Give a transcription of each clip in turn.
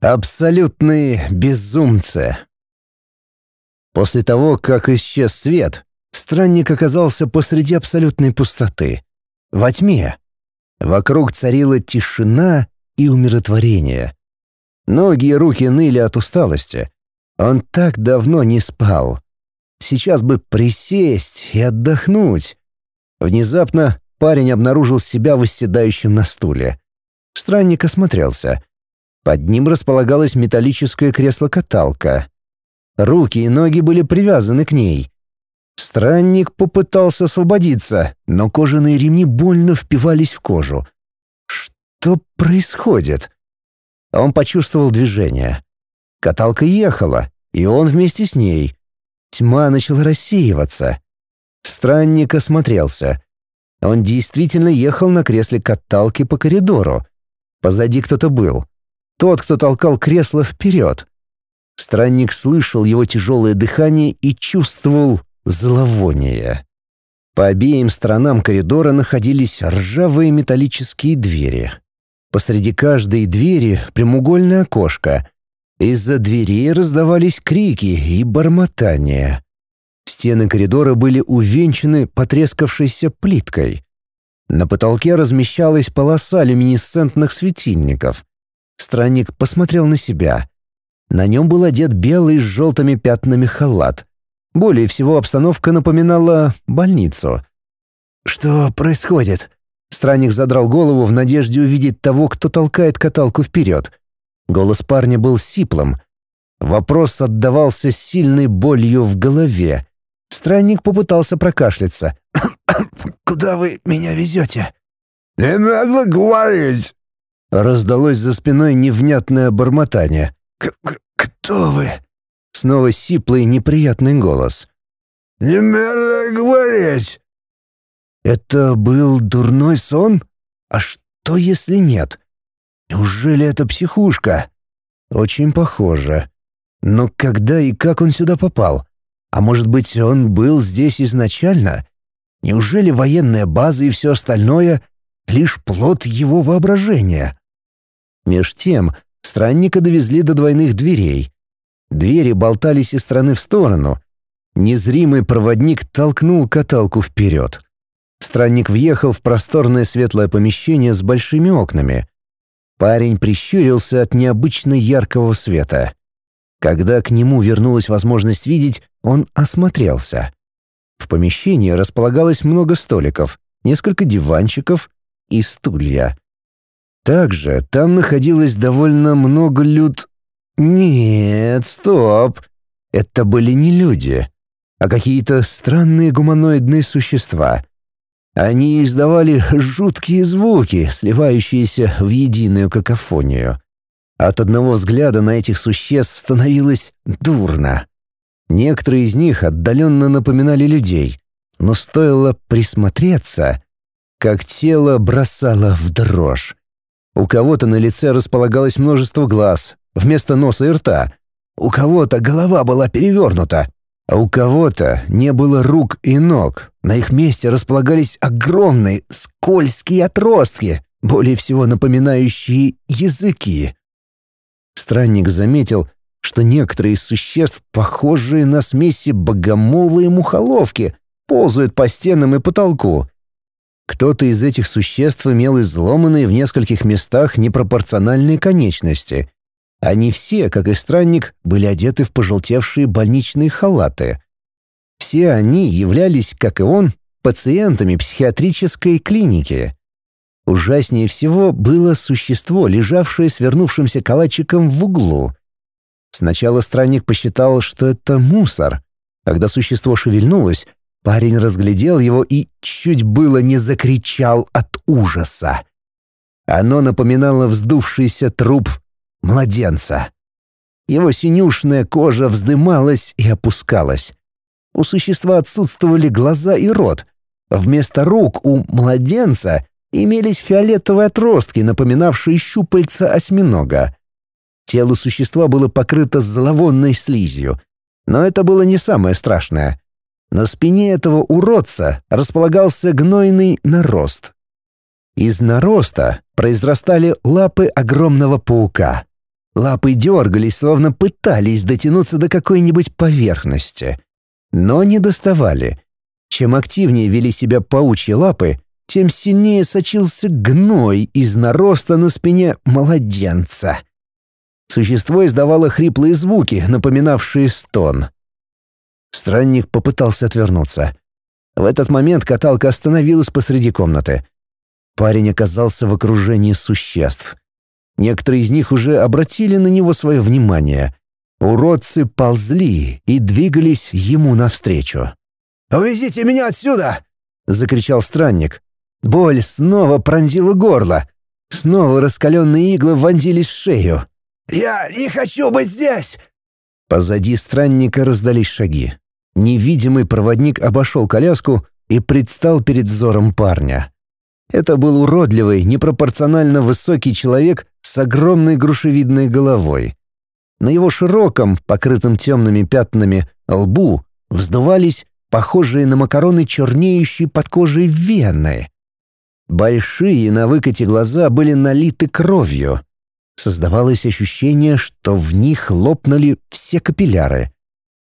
Абсолютные безумцы. После того, как исчез свет, странник оказался посреди абсолютной пустоты. Во тьме. Вокруг царила тишина и умиротворение. Ноги и руки ныли от усталости. Он так давно не спал. Сейчас бы присесть и отдохнуть. Внезапно парень обнаружил себя восседающим на стуле. Странник осмотрелся. Под ним располагалось металлическое кресло-каталка. Руки и ноги были привязаны к ней. Странник попытался освободиться, но кожаные ремни больно впивались в кожу. Что происходит? Он почувствовал движение. Каталка ехала, и он вместе с ней. Тьма начала рассеиваться. Странник осмотрелся. Он действительно ехал на кресле каталки по коридору. Позади кто-то был. Тот, кто толкал кресло вперед. Странник слышал его тяжелое дыхание и чувствовал зловоние. По обеим сторонам коридора находились ржавые металлические двери. Посреди каждой двери прямоугольное окошко. Из-за дверей раздавались крики и бормотания. Стены коридора были увенчаны потрескавшейся плиткой. На потолке размещалась полоса люминесцентных светильников. Странник посмотрел на себя. На нем был одет белый с желтыми пятнами халат. Более всего обстановка напоминала больницу. «Что происходит?» Странник задрал голову в надежде увидеть того, кто толкает каталку вперед. Голос парня был сиплым. Вопрос отдавался сильной болью в голове. Странник попытался прокашляться. «Куда вы меня везете?» «Не надо говорить!» Раздалось за спиной невнятное бормотание. «Кто вы?» Снова сиплый неприятный голос. «Не надо говорить!» Это был дурной сон? А что, если нет? Неужели это психушка? Очень похоже. Но когда и как он сюда попал? А может быть, он был здесь изначально? Неужели военная база и все остальное — лишь плод его воображения? Меж тем, странника довезли до двойных дверей. Двери болтались из стороны в сторону. Незримый проводник толкнул каталку вперед. Странник въехал в просторное светлое помещение с большими окнами. Парень прищурился от необычно яркого света. Когда к нему вернулась возможность видеть, он осмотрелся. В помещении располагалось много столиков, несколько диванчиков и стулья. Также там находилось довольно много люд... Нет, стоп. Это были не люди, а какие-то странные гуманоидные существа — они издавали жуткие звуки, сливающиеся в единую какофонию. От одного взгляда на этих существ становилось дурно. Некоторые из них отдаленно напоминали людей, но стоило присмотреться, как тело бросало в дрожь. У кого-то на лице располагалось множество глаз, вместо носа и рта. У кого-то голова была перевернута, а у кого-то не было рук и ног. На их месте располагались огромные скользкие отростки, более всего напоминающие языки. Странник заметил, что некоторые из существ, похожие на смеси богомола и мухоловки, ползают по стенам и потолку. Кто-то из этих существ имел изломанные в нескольких местах непропорциональные конечности, они все, как и странник, были одеты в пожелтевшие больничные халаты. Все они являлись, как и он, пациентами психиатрической клиники. Ужаснее всего было существо, лежавшее свернувшимся калачиком в углу. Сначала странник посчитал, что это мусор. Когда существо шевельнулось, парень разглядел его и чуть было не закричал от ужаса. Оно напоминало вздувшийся труп младенца. Его синюшная кожа вздымалась и опускалась. У существа отсутствовали глаза и рот. Вместо рук у младенца имелись фиолетовые отростки, напоминавшие щупальца осьминога. Тело существа было покрыто зловонной слизью. Но это было не самое страшное. На спине этого уродца располагался гнойный нарост. Из нароста произрастали лапы огромного паука. Лапы дергались, словно пытались дотянуться до какой-нибудь поверхности. Но не доставали. Чем активнее вели себя паучьи лапы, тем сильнее сочился гной из нароста на спине младенца. Существо издавало хриплые звуки, напоминавшие стон. Странник попытался отвернуться. В этот момент каталка остановилась посреди комнаты. Парень оказался в окружении существ. Некоторые из них уже обратили на него свое внимание. Уродцы ползли и двигались ему навстречу. «Увезите меня отсюда!» — закричал странник. Боль снова пронзила горло. Снова раскаленные иглы вонзились в шею. «Я не хочу быть здесь!» Позади странника раздались шаги. Невидимый проводник обошел коляску и предстал перед взором парня. Это был уродливый, непропорционально высокий человек с огромной грушевидной головой. На его широком, покрытом темными пятнами, лбу вздувались похожие на макароны чернеющие под кожей вены. Большие на выкате глаза были налиты кровью. Создавалось ощущение, что в них лопнули все капилляры.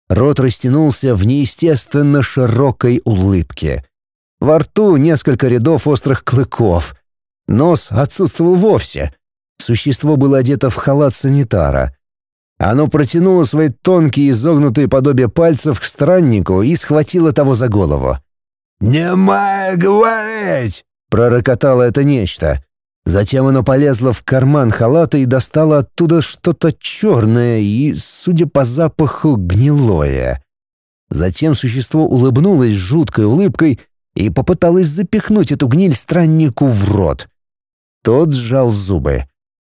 Рот растянулся в неестественно широкой улыбке. Во рту несколько рядов острых клыков. Нос отсутствовал вовсе. Существо было одето в халат санитара. Оно протянуло свои тонкие изогнутые подобия пальцев к страннику и схватило того за голову. «Не май говорить!» — пророкотало это нечто. Затем оно полезло в карман халата и достало оттуда что-то черное и, судя по запаху, гнилое. Затем существо улыбнулось жуткой улыбкой и попыталось запихнуть эту гниль страннику в рот. Тот сжал зубы.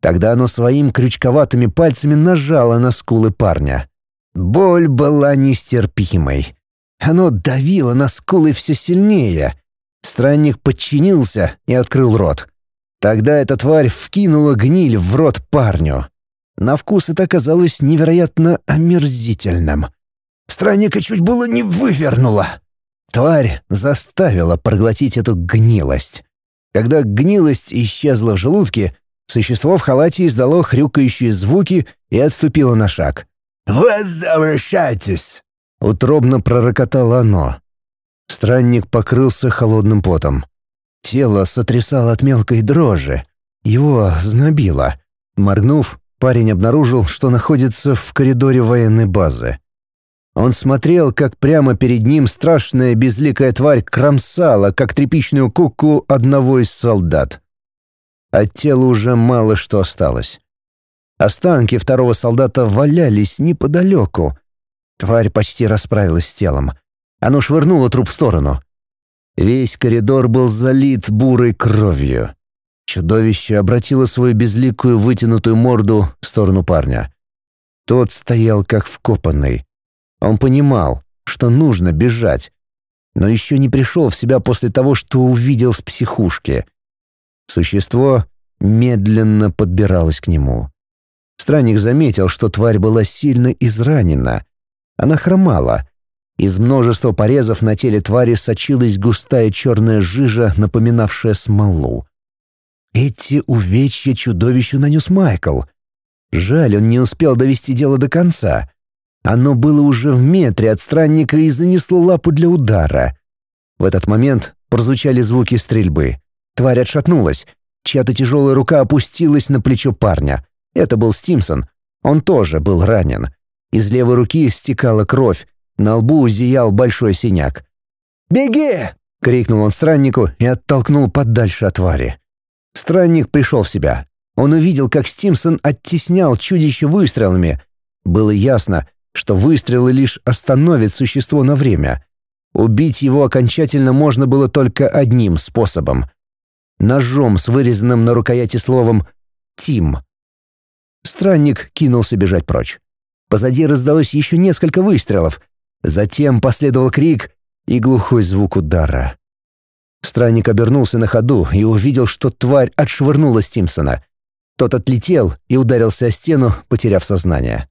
Тогда оно своими крючковатыми пальцами нажало на скулы парня. Боль была нестерпимой. Оно давило на скулы все сильнее. Странник подчинился и открыл рот. Тогда эта тварь вкинула гниль в рот парню. На вкус это оказалось невероятно омерзительным. Странника чуть было не вывернуло. Тварь заставила проглотить эту гнилость. Когда гнилость исчезла в желудке, Существо в халате издало хрюкающие звуки и отступило на шаг. «Возвращайтесь!» — утробно пророкотало оно. Странник покрылся холодным потом. Тело сотрясало от мелкой дрожи. Его знобило. Моргнув, парень обнаружил, что находится в коридоре военной базы. Он смотрел, как прямо перед ним страшная безликая тварь кромсала, как тряпичную куклу одного из солдат. От тела уже мало что осталось. Останки второго солдата валялись неподалеку. Тварь почти расправилась с телом. Оно швырнуло труп в сторону. Весь коридор был залит бурой кровью. Чудовище обратило свою безликую вытянутую морду в сторону парня. Тот стоял как вкопанный. Он понимал, что нужно бежать, но еще не пришел в себя после того, что увидел в психушке — Существо медленно подбиралось к нему. Странник заметил, что тварь была сильно изранена. Она хромала. Из множества порезов на теле твари сочилась густая черная жижа, напоминавшая смолу. Эти увечья чудовищу нанес Майкл. Жаль, он не успел довести дело до конца. Оно было уже в метре от странника и занесло лапу для удара. В этот момент прозвучали звуки стрельбы. Тварь отшатнулась. Чья-то тяжелая рука опустилась на плечо парня. Это был Стимсон. Он тоже был ранен. Из левой руки стекала кровь. На лбу зиял большой синяк. «Беги!» — крикнул он страннику и оттолкнул подальше от твари. Странник пришел в себя. Он увидел, как Стимсон оттеснял чудище выстрелами. Было ясно, что выстрелы лишь остановят существо на время. Убить его окончательно можно было только одним способом — ножом с вырезанным на рукояти словом «Тим». Странник кинулся бежать прочь. Позади раздалось еще несколько выстрелов. Затем последовал крик и глухой звук удара. Странник обернулся на ходу и увидел, что тварь отшвырнула Стимсона. Тот отлетел и ударился о стену, потеряв сознание.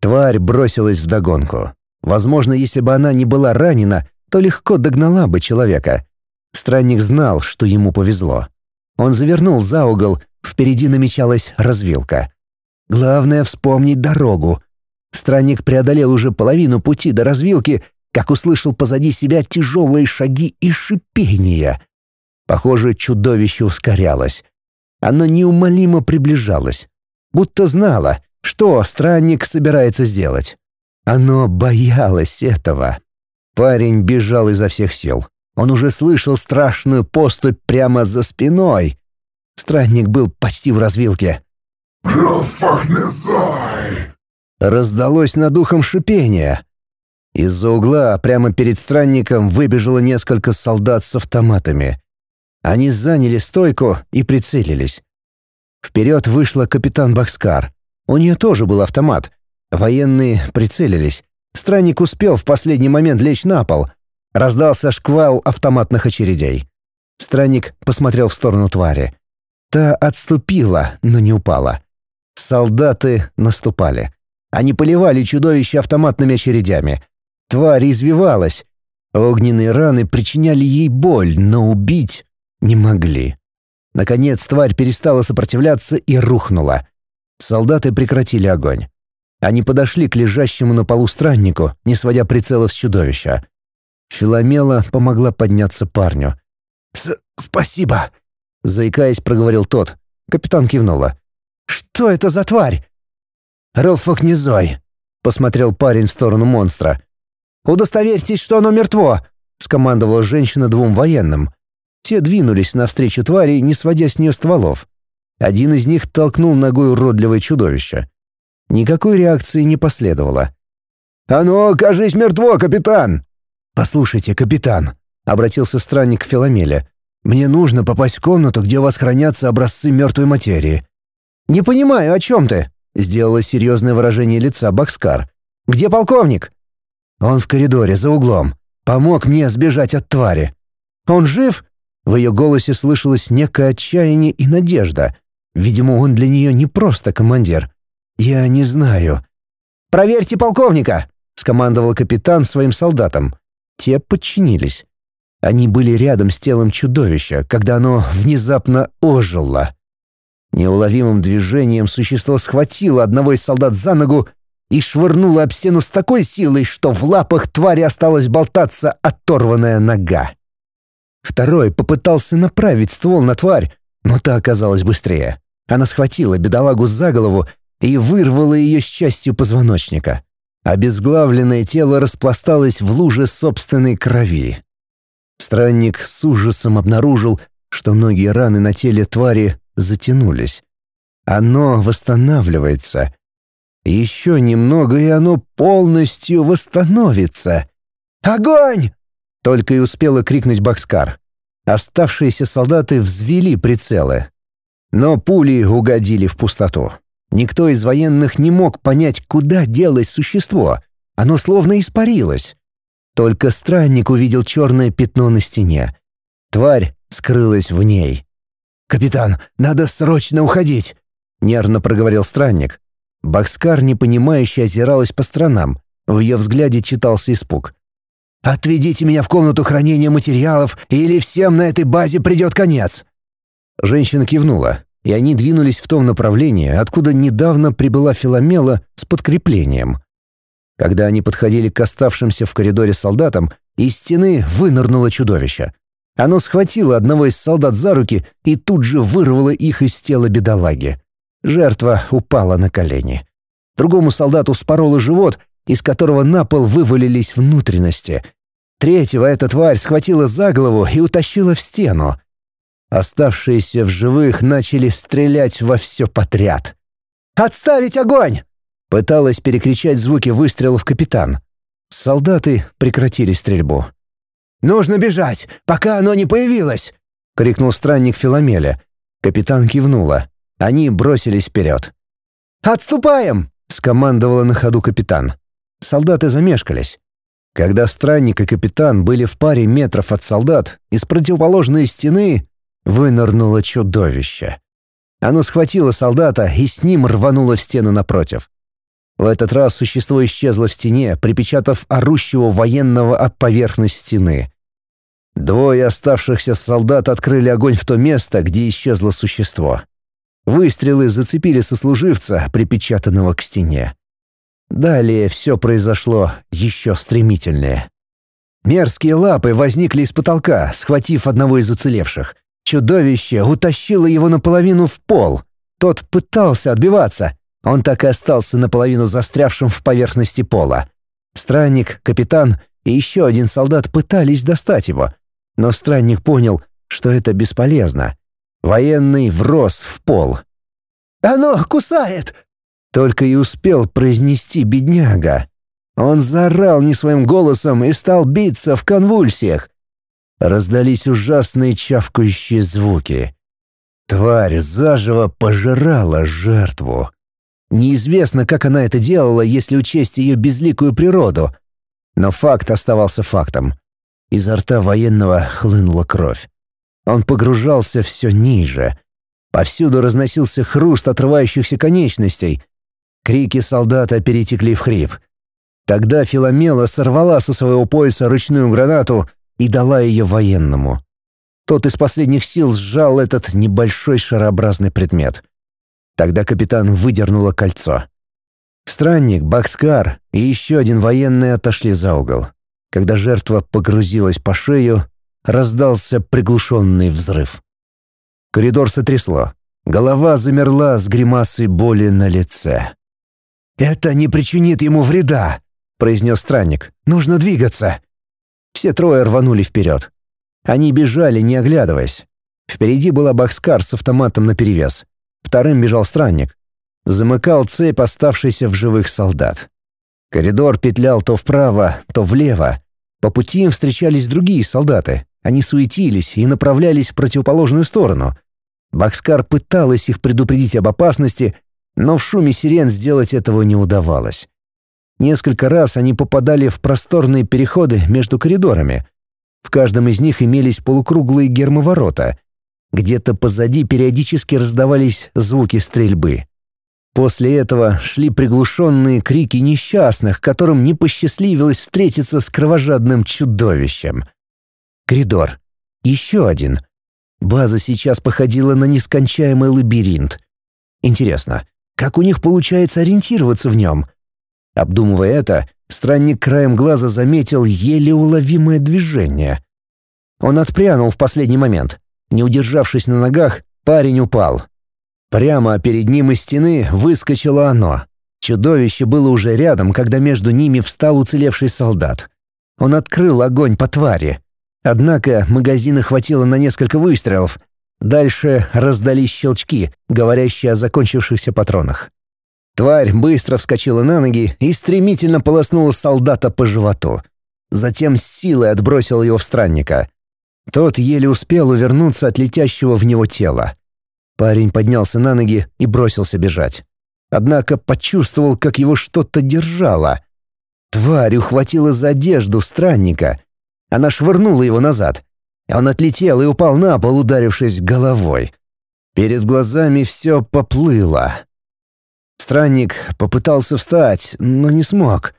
Тварь бросилась вдогонку. Возможно, если бы она не была ранена, то легко догнала бы человека. Странник знал, что ему повезло. Он завернул за угол, впереди намечалась развилка. Главное — вспомнить дорогу. Странник преодолел уже половину пути до развилки, как услышал позади себя тяжелые шаги и шипение. Похоже, чудовище ускорялось. Оно неумолимо приближалось, будто знало, что странник собирается сделать. Оно боялось этого. Парень бежал изо всех сил. Он уже слышал страшную поступь прямо за спиной. Странник был почти в развилке. Раздалось над ухом шипение. Из-за угла прямо перед странником выбежало несколько солдат с автоматами. Они заняли стойку и прицелились. Вперед вышла капитан Бакскар. У нее тоже был автомат. Военные прицелились. Странник успел в последний момент лечь на пол. Раздался шквал автоматных очередей. Странник посмотрел в сторону твари. Та отступила, но не упала. Солдаты наступали. Они поливали чудовище автоматными очередями. Тварь извивалась. Огненные раны причиняли ей боль, но убить не могли. Наконец тварь перестала сопротивляться и рухнула. Солдаты прекратили огонь. Они подошли к лежащему на полу страннику, не сводя прицела с чудовища. Филомела помогла подняться парню. С «Спасибо!» — заикаясь, проговорил тот. Капитан кивнула. «Что это за тварь?» «Ролфокнизой», — посмотрел парень в сторону монстра. «Удостоверьтесь, что оно мертво», — скомандовала женщина двум военным. Те двинулись навстречу твари, не сводя с нее стволов. Один из них толкнул ногой уродливое чудовище. Никакой реакции не последовало. «Оно, кажись, мертво, капитан!» «Послушайте, капитан», — обратился странник к Филомеле. «Мне нужно попасть в комнату, где у вас хранятся образцы мертвой материи». «Не понимаю, о чем ты?» — сделала серьезное выражение лица Бакскар. «Где полковник?» «Он в коридоре, за углом. Помог мне сбежать от твари». «Он жив?» В ее голосе слышалось некое отчаяние и надежда. Видимо, он для нее не просто командир. «Я не знаю». «Проверьте полковника!» — скомандовал капитан своим солдатам. Те подчинились. Они были рядом с телом чудовища, когда оно внезапно ожило. Неуловимым движением существо схватило одного из солдат за ногу и швырнуло об стену с такой силой, что в лапах твари осталась болтаться оторванная нога. Второй попытался направить ствол на тварь, но та оказалась быстрее. Она схватила бедолагу за голову и вырвала ее с частью позвоночника. Обезглавленное тело распласталось в луже собственной крови. Странник с ужасом обнаружил, что многие раны на теле твари затянулись. Оно восстанавливается. Еще немного, и оно полностью восстановится. «Огонь!» — только и успела крикнуть Бакскар. Оставшиеся солдаты взвели прицелы. Но пули угодили в пустоту. Никто из военных не мог понять, куда делось существо. Оно словно испарилось. Только странник увидел черное пятно на стене. Тварь скрылась в ней. «Капитан, надо срочно уходить!» — нервно проговорил странник. Бакскар, непонимающе, озиралась по сторонам. В ее взгляде читался испуг. «Отведите меня в комнату хранения материалов, или всем на этой базе придет конец!» Женщина кивнула, и они двинулись в том направлении, откуда недавно прибыла Филомела с подкреплением. Когда они подходили к оставшимся в коридоре солдатам, из стены вынырнуло чудовище. Оно схватило одного из солдат за руки и тут же вырвало их из тела бедолаги. Жертва упала на колени. Другому солдату спороло живот, из которого на пол вывалились внутренности. Третьего эта тварь схватила за голову и утащила в стену. Оставшиеся в живых начали стрелять во все подряд. «Отставить огонь!» Пыталась перекричать звуки выстрелов капитан. Солдаты прекратили стрельбу. «Нужно бежать, пока оно не появилось!» — крикнул странник Филомеля. Капитан кивнула. Они бросились вперед. «Отступаем!» — скомандовала на ходу капитан. Солдаты замешкались. Когда странник и капитан были в паре метров от солдат, из противоположной стены вынырнуло чудовище. Оно схватило солдата и с ним рвануло в стену напротив. В этот раз существо исчезло в стене, припечатав орущего военного об поверхность стены. Двое оставшихся солдат открыли огонь в то место, где исчезло существо. Выстрелы зацепили сослуживца, припечатанного к стене. Далее все произошло еще стремительнее. Мерзкие лапы возникли из потолка, схватив одного из уцелевших. Чудовище утащило его наполовину в пол. Тот пытался отбиваться. Он так и остался наполовину застрявшим в поверхности пола. Странник, капитан и еще один солдат пытались достать его. Но странник понял, что это бесполезно. Военный врос в пол. «Оно кусает!» Только и успел произнести бедняга. Он заорал не своим голосом и стал биться в конвульсиях. Раздались ужасные чавкающие звуки. Тварь заживо пожирала жертву. Неизвестно, как она это делала, если учесть ее безликую природу. Но факт оставался фактом. Изо рта военного хлынула кровь. Он погружался все ниже. Повсюду разносился хруст отрывающихся конечностей. Крики солдата перетекли в хрип. Тогда Филомела сорвала со своего пояса ручную гранату и дала ее военному. Тот из последних сил сжал этот небольшой шарообразный предмет. Тогда капитан выдернула кольцо. Странник, Бакскар и еще один военный отошли за угол. Когда жертва погрузилась по шею, раздался приглушенный взрыв. Коридор сотрясло. Голова замерла с гримасой боли на лице. «Это не причинит ему вреда», — произнес странник. «Нужно двигаться». Все трое рванули вперед. Они бежали, не оглядываясь. Впереди была Бакскар с автоматом наперевес. Вторым бежал странник. Замыкал цепь оставшийся в живых солдат. Коридор петлял то вправо, то влево. По пути им встречались другие солдаты. Они суетились и направлялись в противоположную сторону. Бакскар пыталась их предупредить об опасности, но в шуме сирен сделать этого не удавалось. Несколько раз они попадали в просторные переходы между коридорами. В каждом из них имелись полукруглые гермоворота. Где-то позади периодически раздавались звуки стрельбы. После этого шли приглушенные крики несчастных, которым не посчастливилось встретиться с кровожадным чудовищем. Коридор. Еще один. База сейчас походила на нескончаемый лабиринт. Интересно, как у них получается ориентироваться в нем? Обдумывая это, странник краем глаза заметил еле уловимое движение. Он отпрянул в последний момент. Не удержавшись на ногах, парень упал. Прямо перед ним из стены выскочило оно. Чудовище было уже рядом, когда между ними встал уцелевший солдат. Он открыл огонь по твари. Однако магазина хватило на несколько выстрелов. Дальше раздались щелчки, говорящие о закончившихся патронах. Тварь быстро вскочила на ноги и стремительно полоснула солдата по животу. Затем с силой отбросила его в странника. Тот еле успел увернуться от летящего в него тела. Парень поднялся на ноги и бросился бежать. Однако почувствовал, как его что-то держало. Тварь ухватила за одежду странника — она швырнула его назад. Он отлетел и упал на пол, ударившись головой. Перед глазами все поплыло. Странник попытался встать, но не смог.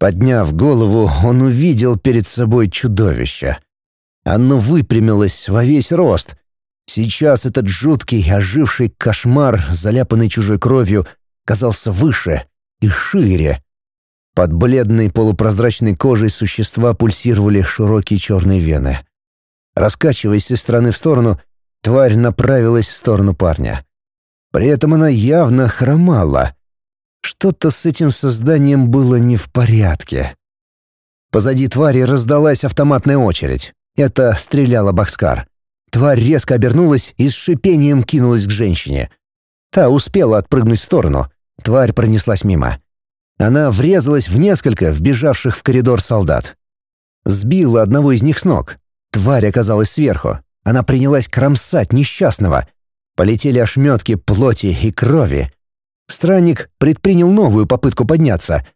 Подняв голову, он увидел перед собой чудовище. Оно выпрямилось во весь рост. Сейчас этот жуткий, оживший кошмар, заляпанный чужой кровью, казался выше и шире. Под бледной полупрозрачной кожей существа пульсировали широкие черные вены. Раскачиваясь из стороны в сторону, тварь направилась в сторону парня. При этом она явно хромала. Что-то с этим созданием было не в порядке. Позади твари раздалась автоматная очередь. Это стреляла Бакскар. Тварь резко обернулась и с шипением кинулась к женщине. Та успела отпрыгнуть в сторону. Тварь пронеслась мимо. Она врезалась в несколько вбежавших в коридор солдат. Сбила одного из них с ног. Тварь оказалась сверху. Она принялась кромсать несчастного. Полетели ошметки плоти и крови. Странник предпринял новую попытку подняться.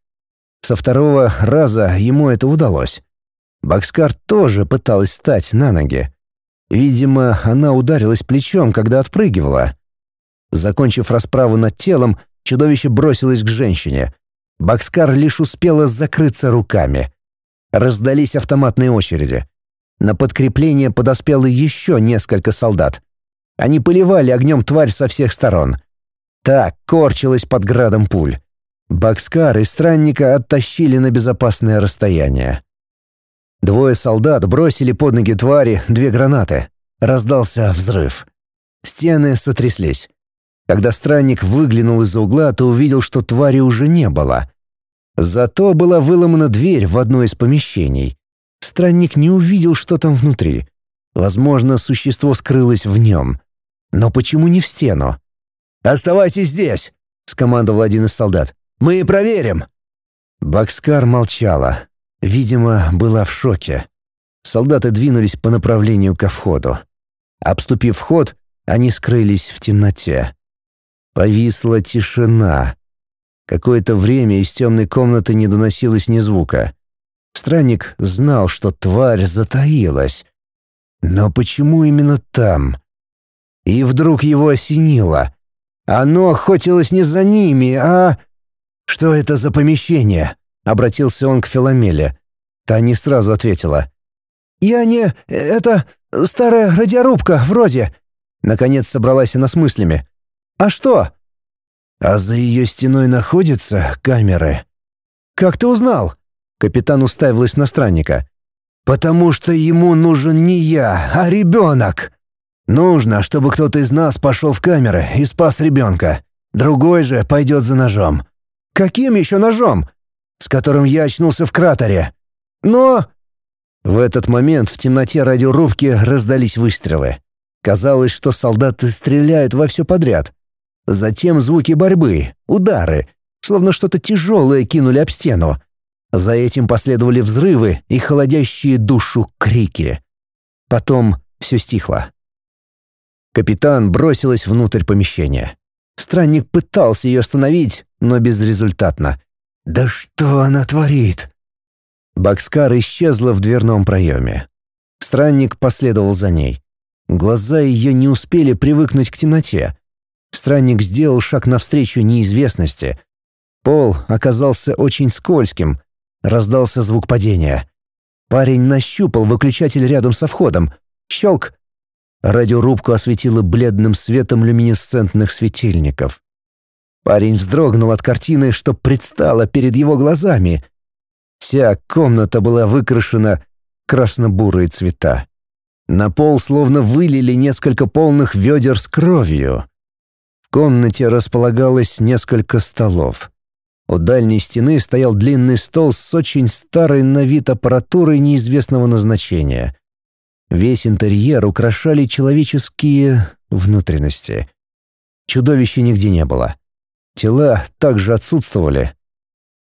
Со второго раза ему это удалось. Бакскар тоже пыталась встать на ноги. Видимо, она ударилась плечом, когда отпрыгивала. Закончив расправу над телом, чудовище бросилось к женщине. Бакскар лишь успела закрыться руками. Раздались автоматные очереди. На подкрепление подоспело еще несколько солдат. Они поливали огнем тварь со всех сторон. Так корчилась под градом пуль. Бакскар и странника оттащили на безопасное расстояние. Двое солдат бросили под ноги твари две гранаты. Раздался взрыв. Стены сотряслись. Когда странник выглянул из-за угла, то увидел, что твари уже не было. Зато была выломана дверь в одно из помещений. Странник не увидел, что там внутри. Возможно, существо скрылось в нем. Но почему не в стену? «Оставайтесь здесь!» — скомандовал один из солдат. Мы проверим!» Бакскар молчала. Видимо, была в шоке. Солдаты двинулись по направлению ко входу. Обступив вход, они скрылись в темноте. Повисла тишина. Какое-то время из темной комнаты не доносилось ни звука. Странник знал, что тварь затаилась. Но почему именно там? И вдруг его осенило. Оно охотилось не за ними, а... «Что это за помещение?» — обратился он к Филомеле. Та не сразу ответила. «Я не... это... старая радиорубка, вроде...» Наконец собралась она с мыслями. «А что?» «А за ее стеной находятся камеры». «Как ты узнал?» Капитан уставилась на странника. «Потому что ему нужен не я, а ребенок. Нужно, чтобы кто-то из нас пошел в камеры и спас ребенка. Другой же пойдет за ножом. Каким еще ножом? С которым я очнулся в кратере. Но... В этот момент в темноте радиорубки раздались выстрелы. Казалось, что солдаты стреляют во все подряд. Затем звуки борьбы, удары, словно что-то тяжелое кинули об стену. За этим последовали взрывы и холодящие душу крики. Потом все стихло. Капитан бросилась внутрь помещения. Странник пытался ее остановить, но безрезультатно. «Да что она творит?» Бакскар исчезла в дверном проеме. Странник последовал за ней. Глаза ее не успели привыкнуть к темноте. Странник сделал шаг навстречу неизвестности. Пол оказался очень скользким. Раздался звук падения. Парень нащупал выключатель рядом со входом. Щелк! Радиорубку осветило бледным светом люминесцентных светильников. Парень вздрогнул от картины, что предстала перед его глазами. Вся комната была выкрашена красно-бурые цвета. На пол словно вылили несколько полных ведер с кровью. В комнате располагалось несколько столов. У дальней стены стоял длинный стол с очень старой на вид аппаратурой неизвестного назначения. Весь интерьер украшали человеческие внутренности. Чудовища нигде не было. Тела также отсутствовали.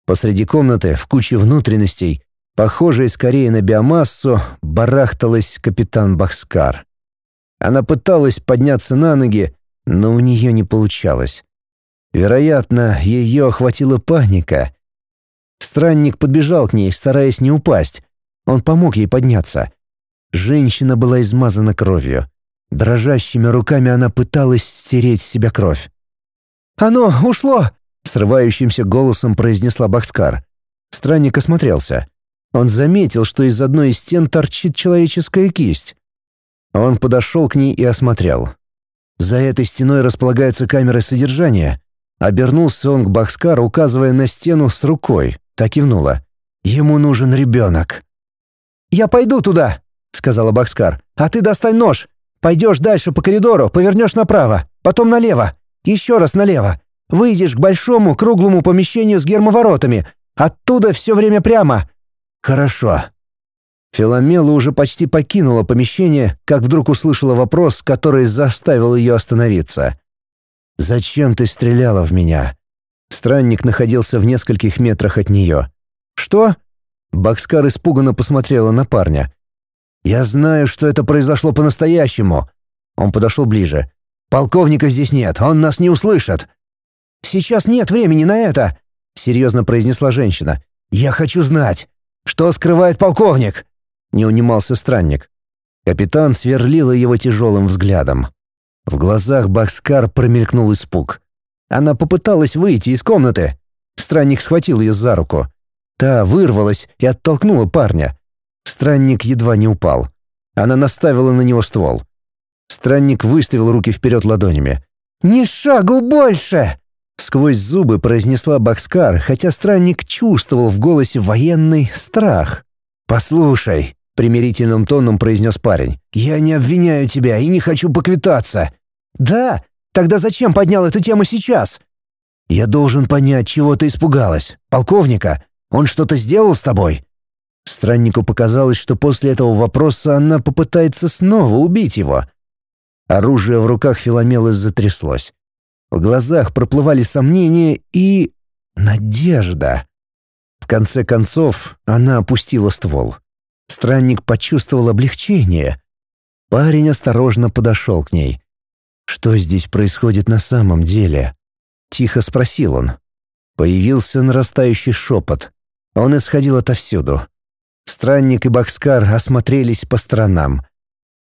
Посреди комнаты, в куче внутренностей, похожей скорее на биомассу, барахталась капитан Бахскар. Она пыталась подняться на ноги, но у нее не получалось. Вероятно, ее охватила паника. Странник подбежал к ней, стараясь не упасть. Он помог ей подняться. Женщина была измазана кровью. Дрожащими руками она пыталась стереть с себя кровь. «Оно ушло!» — срывающимся голосом произнесла Бахскар. Странник осмотрелся. Он заметил, что из одной из стен торчит человеческая кисть. Он подошел к ней и осмотрел. За этой стеной располагаются камеры содержания. Обернулся он к Бахскару, указывая на стену с рукой. Так кивнула. Ему нужен ребенок. «Я пойду туда», — сказала Бахскар. «А ты достань нож. Пойдешь дальше по коридору, повернешь направо, потом налево. Еще раз налево. Выйдешь к большому круглому помещению с гермоворотами. Оттуда все время прямо». «Хорошо». Филомела уже почти покинула помещение, как вдруг услышала вопрос, который заставил ее остановиться. «Зачем ты стреляла в меня?» Странник находился в нескольких метрах от нее. «Что?» Бакскар испуганно посмотрела на парня. «Я знаю, что это произошло по-настоящему». Он подошел ближе. Полковника здесь нет, он нас не услышит». «Сейчас нет времени на это», — серьезно произнесла женщина. «Я хочу знать, что скрывает полковник?» — не унимался странник. Капитан сверлила его тяжелым взглядом. В глазах Бахскар промелькнул испуг. Она попыталась выйти из комнаты. Странник схватил ее за руку. Та вырвалась и оттолкнула парня. Странник едва не упал. Она наставила на него ствол. Странник выставил руки вперед ладонями. «Ни шагу больше!» Сквозь зубы произнесла Бакскар, хотя странник чувствовал в голосе военный страх. «Послушай», — примирительным тоном произнес парень, «я не обвиняю тебя и не хочу поквитаться». «Да? Тогда зачем поднял эту тему сейчас?» «Я должен понять, чего ты испугалась. Полковника, он что-то сделал с тобой?» Страннику показалось, что после этого вопроса она попытается снова убить его. Оружие в руках Филомелы затряслось. В глазах проплывали сомнения и... надежда. В конце концов, она опустила ствол. Странник почувствовал облегчение. Парень осторожно подошел к ней. «Что здесь происходит на самом деле?» — тихо спросил он. Появился нарастающий шепот. Он исходил отовсюду. Странник и Бакскар осмотрелись по сторонам.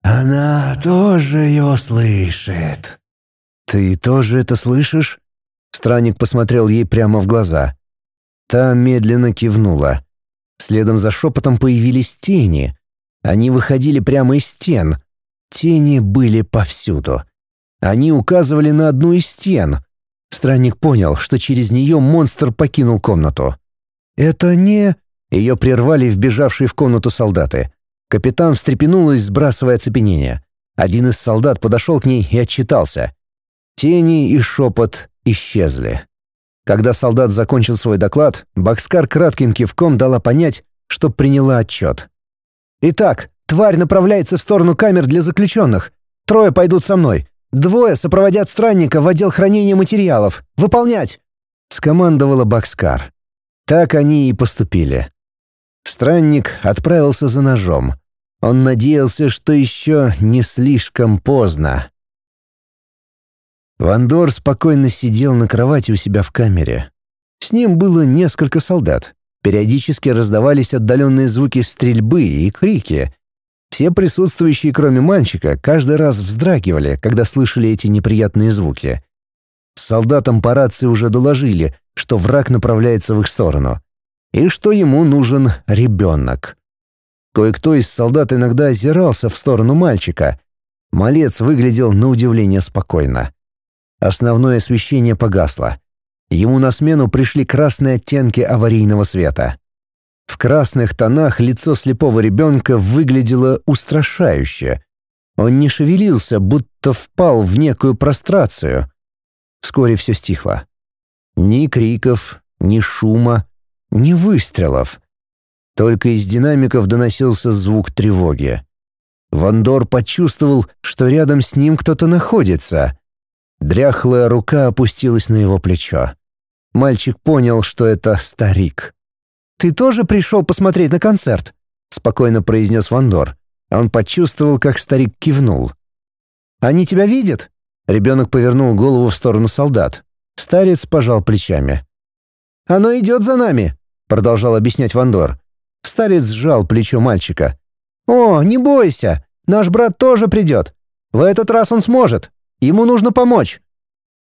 «Она тоже его слышит», «Ты тоже это слышишь?» Странник посмотрел ей прямо в глаза. Та медленно кивнула. Следом за шепотом появились тени. Они выходили прямо из стен. Тени были повсюду. Они указывали на одну из стен. Странник понял, что через нее монстр покинул комнату. «Это не...» Ее прервали вбежавшие в комнату солдаты. Капитан встрепенулась, сбрасывая оцепенение. Один из солдат подошел к ней и отчитался. Тени и шепот исчезли. Когда солдат закончил свой доклад, Бакскар кратким кивком дала понять, что приняла отчет. «Итак, тварь направляется в сторону камер для заключенных. Трое пойдут со мной. Двое сопроводят странника в отдел хранения материалов. Выполнять!» — скомандовала Бакскар. Так они и поступили. Странник отправился за ножом. Он надеялся, что еще не слишком поздно. Вандор спокойно сидел на кровати у себя в камере. С ним было несколько солдат. Периодически раздавались отдаленные звуки стрельбы и крики. Все присутствующие, кроме мальчика, каждый раз вздрагивали, когда слышали эти неприятные звуки. Солдатам по рации уже доложили, что враг направляется в их сторону. И что ему нужен ребенок. Кое-кто из солдат иногда озирался в сторону мальчика. Малец выглядел на удивление спокойно. Основное освещение погасло. Ему на смену пришли красные оттенки аварийного света. В красных тонах лицо слепого ребенка выглядело устрашающе. Он не шевелился, будто впал в некую прострацию. Вскоре все стихло. Ни криков, ни шума, ни выстрелов. Только из динамиков доносился звук тревоги. Вандор почувствовал, что рядом с ним кто-то находится. Дряхлая рука опустилась на его плечо. Мальчик понял, что это старик. «Ты тоже пришел посмотреть на концерт?» — спокойно произнес Вандор. Он почувствовал, как старик кивнул. «Они тебя видят?» Ребенок повернул голову в сторону солдат. Старец пожал плечами. «Оно идет за нами», — продолжал объяснять Вандор. Старец сжал плечо мальчика. «О, не бойся, наш брат тоже придет. В этот раз он сможет. Ему нужно помочь!»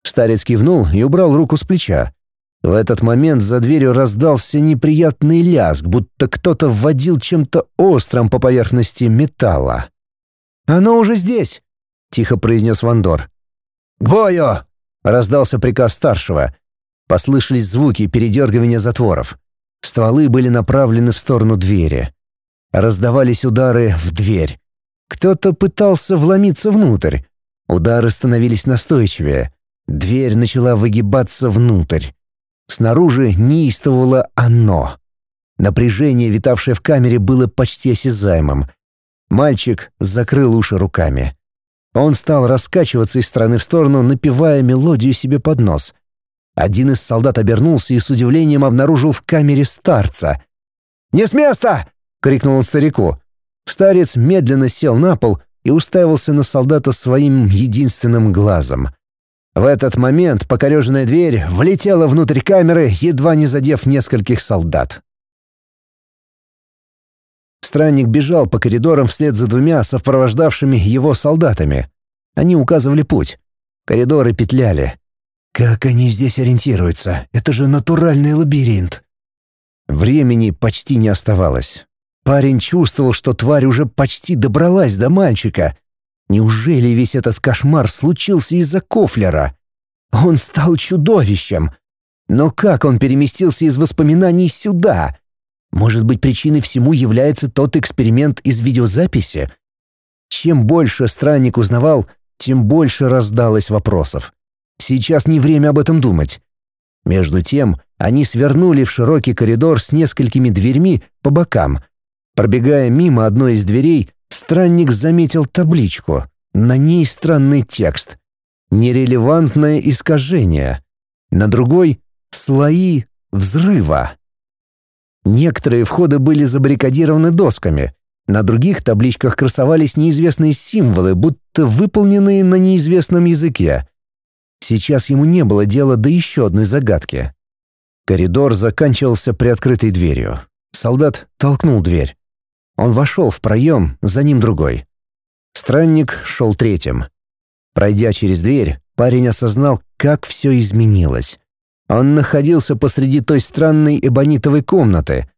Старец кивнул и убрал руку с плеча. В этот момент за дверью раздался неприятный лязг, будто кто-то вводил чем-то острым по поверхности металла. «Оно уже здесь!» — тихо произнес Вандор. «К бою!» — раздался приказ старшего. Послышались звуки передергивания затворов. Стволы были направлены в сторону двери. Раздавались удары в дверь. Кто-то пытался вломиться внутрь. Удары становились настойчивее. Дверь начала выгибаться внутрь. Снаружи неистовало оно. Напряжение, витавшее в камере, было почти осязаемым. Мальчик закрыл уши руками. Он стал раскачиваться из стороны в сторону, напевая мелодию себе под нос. Один из солдат обернулся и с удивлением обнаружил в камере старца. «Не с места!» — крикнул он старику. Старец медленно сел на пол и уставился на солдата своим единственным глазом. В этот момент покореженная дверь влетела внутрь камеры, едва не задев нескольких солдат. Странник бежал по коридорам вслед за двумя сопровождавшими его солдатами. Они указывали путь. Коридоры петляли. Как они здесь ориентируются? Это же натуральный лабиринт. Времени почти не оставалось. Парень чувствовал, что тварь уже почти добралась до мальчика. Неужели весь этот кошмар случился из-за Кофлера? Он стал чудовищем. Но как он переместился из воспоминаний сюда? Может быть, причиной всему является тот эксперимент из видеозаписи? Чем больше странник узнавал, тем больше раздалось вопросов. Сейчас не время об этом думать. Между тем, они свернули в широкий коридор с несколькими дверьми по бокам. Пробегая мимо одной из дверей, странник заметил табличку. На ней странный текст. Нерелевантное искажение. На другой — слои взрыва. Некоторые входы были забаррикадированы досками. На других табличках красовались неизвестные символы, будто выполненные на неизвестном языке. Сейчас ему не было дела до еще одной загадки. Коридор заканчивался приоткрытой дверью. Солдат толкнул дверь. Он вошел в проем, за ним другой. Странник шел третьим. Пройдя через дверь, парень осознал, как все изменилось. Он находился посреди той странной эбонитовой комнаты.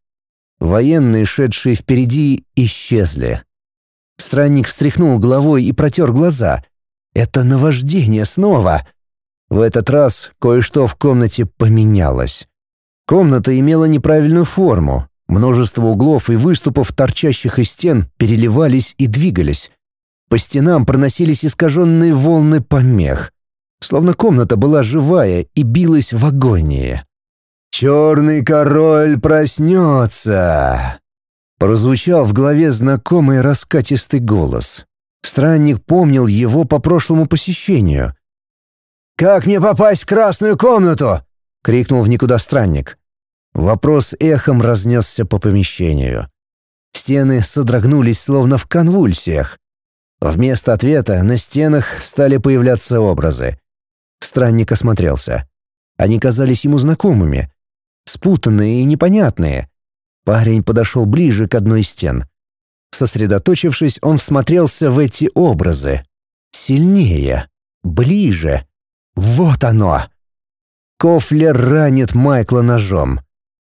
Военные, шедшие впереди, исчезли. Странник встряхнул головой и протер глаза. «Это наваждение снова!» В этот раз кое-что в комнате поменялось. Комната имела неправильную форму. Множество углов и выступов, торчащих из стен, переливались и двигались. По стенам проносились искаженные волны помех. Словно комната была живая и билась в агонии. «Черный король проснется!» Прозвучал в голове знакомый раскатистый голос. Странник помнил его по прошлому посещению. «Как мне попасть в красную комнату?» — крикнул в никуда странник. Вопрос эхом разнесся по помещению. Стены содрогнулись словно в конвульсиях. Вместо ответа на стенах стали появляться образы. Странник осмотрелся. Они казались ему знакомыми, спутанные и непонятные. Парень подошел ближе к одной из стен. Сосредоточившись, он всмотрелся в эти образы. Сильнее, ближе. Вот оно! Кофлер ранит Майкла ножом.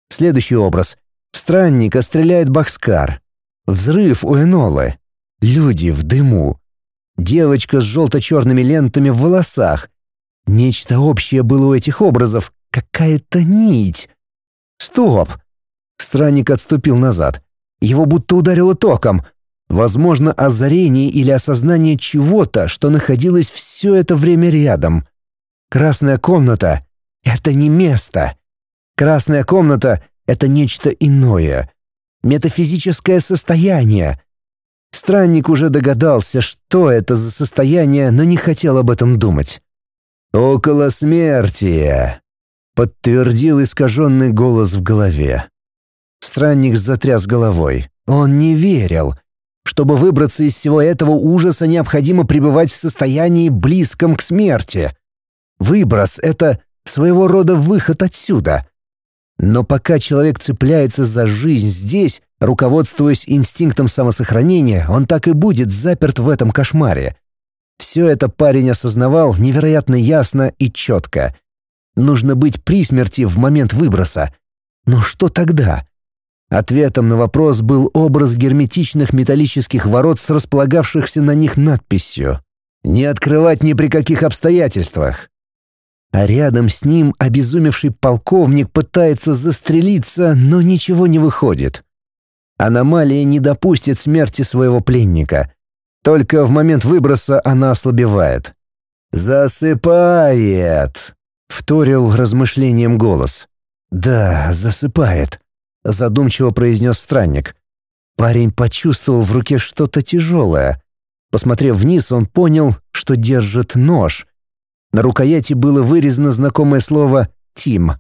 Следующий образ. Странника стреляет Бакскар. Взрыв у Энолы. Люди в дыму. Девочка с желто-черными лентами в волосах. Нечто общее было у этих образов. Какая-то нить. Стоп! Странник отступил назад. Его будто ударило током. Возможно, озарение или осознание чего-то, что находилось все это время рядом. Красная комната — это не место. Красная комната — это нечто иное. Метафизическое состояние. Странник уже догадался, что это за состояние, но не хотел об этом думать. «Около смерти», — подтвердил искаженный голос в голове. Странник затряс головой. Он не верил. Чтобы выбраться из всего этого ужаса, необходимо пребывать в состоянии близком к смерти. Выброс — это своего рода выход отсюда. Но пока человек цепляется за жизнь здесь, руководствуясь инстинктом самосохранения, он так и будет заперт в этом кошмаре. Все это парень осознавал невероятно ясно и четко. Нужно быть при смерти в момент выброса. Но что тогда? Ответом на вопрос был образ герметичных металлических ворот с располагавшихся на них надписью «Не открывать ни при каких обстоятельствах». А рядом с ним обезумевший полковник пытается застрелиться, но ничего не выходит. Аномалия не допустит смерти своего пленника. Только в момент выброса она ослабевает. «Засыпает!» — вторил размышлением голос. «Да, засыпает», — задумчиво произнес странник. Парень почувствовал в руке что-то тяжелое. Посмотрев вниз, он понял, что держит нож — на рукояти было вырезано знакомое слово «Тим».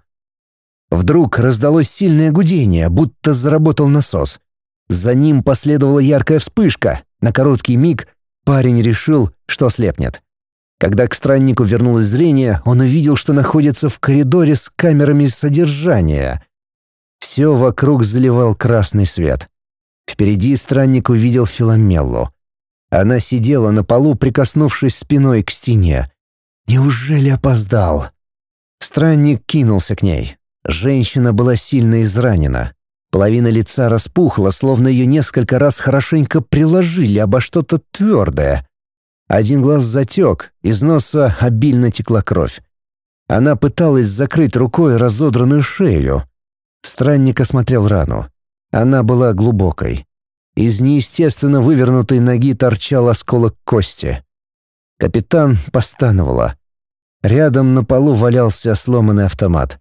Вдруг раздалось сильное гудение, будто заработал насос. За ним последовала яркая вспышка. На короткий миг парень решил, что слепнет. Когда к страннику вернулось зрение, он увидел, что находится в коридоре с камерами содержания. Все вокруг заливал красный свет. Впереди странник увидел Филомеллу. Она сидела на полу, прикоснувшись спиной к стене. Неужели опоздал? Странник кинулся к ней. Женщина была сильно изранена. Половина лица распухла, словно ее несколько раз хорошенько приложили обо что-то твердое. Один глаз затек, из носа обильно текла кровь. Она пыталась закрыть рукой разодранную шею. Странник осмотрел рану. Она была глубокой. Из неестественно вывернутой ноги торчал осколок кости. Капитан постановала. Рядом на полу валялся сломанный автомат.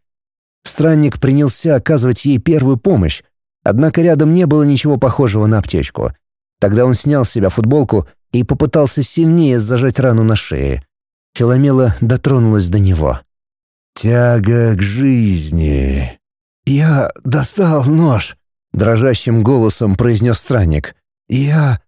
Странник принялся оказывать ей первую помощь, однако рядом не было ничего похожего на аптечку. Тогда он снял с себя футболку и попытался сильнее зажать рану на шее. Филомела дотронулась до него. «Тяга к жизни». «Я достал нож», — дрожащим голосом произнес странник. «Я...»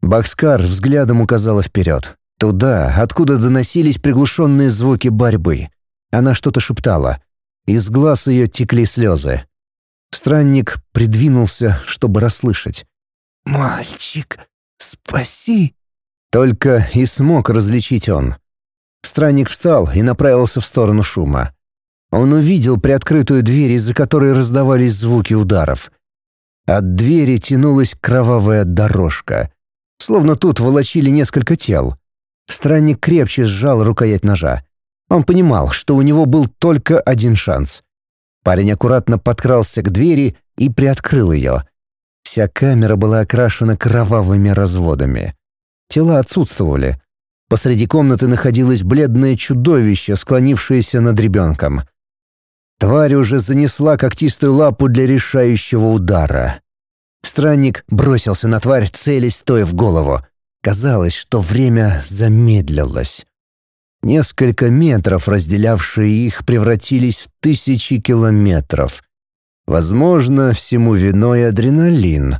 Бакскар взглядом указала вперед. Туда, откуда доносились приглушенные звуки борьбы. Она что-то шептала. Из глаз ее текли слезы. Странник придвинулся, чтобы расслышать. «Мальчик, спаси!» Только и смог различить он. Странник встал и направился в сторону шума. Он увидел приоткрытую дверь, из-за которой раздавались звуки ударов. От двери тянулась кровавая дорожка. Словно тут волочили несколько тел. Странник крепче сжал рукоять ножа. Он понимал, что у него был только один шанс. Парень аккуратно подкрался к двери и приоткрыл ее. Вся камера была окрашена кровавыми разводами. Тела отсутствовали. Посреди комнаты находилось бледное чудовище, склонившееся над ребенком. Тварь уже занесла когтистую лапу для решающего удара. Странник бросился на тварь, целясь стоя в голову. Казалось, что время замедлилось. Несколько метров, разделявшие их, превратились в тысячи километров. Возможно, всему виной адреналин.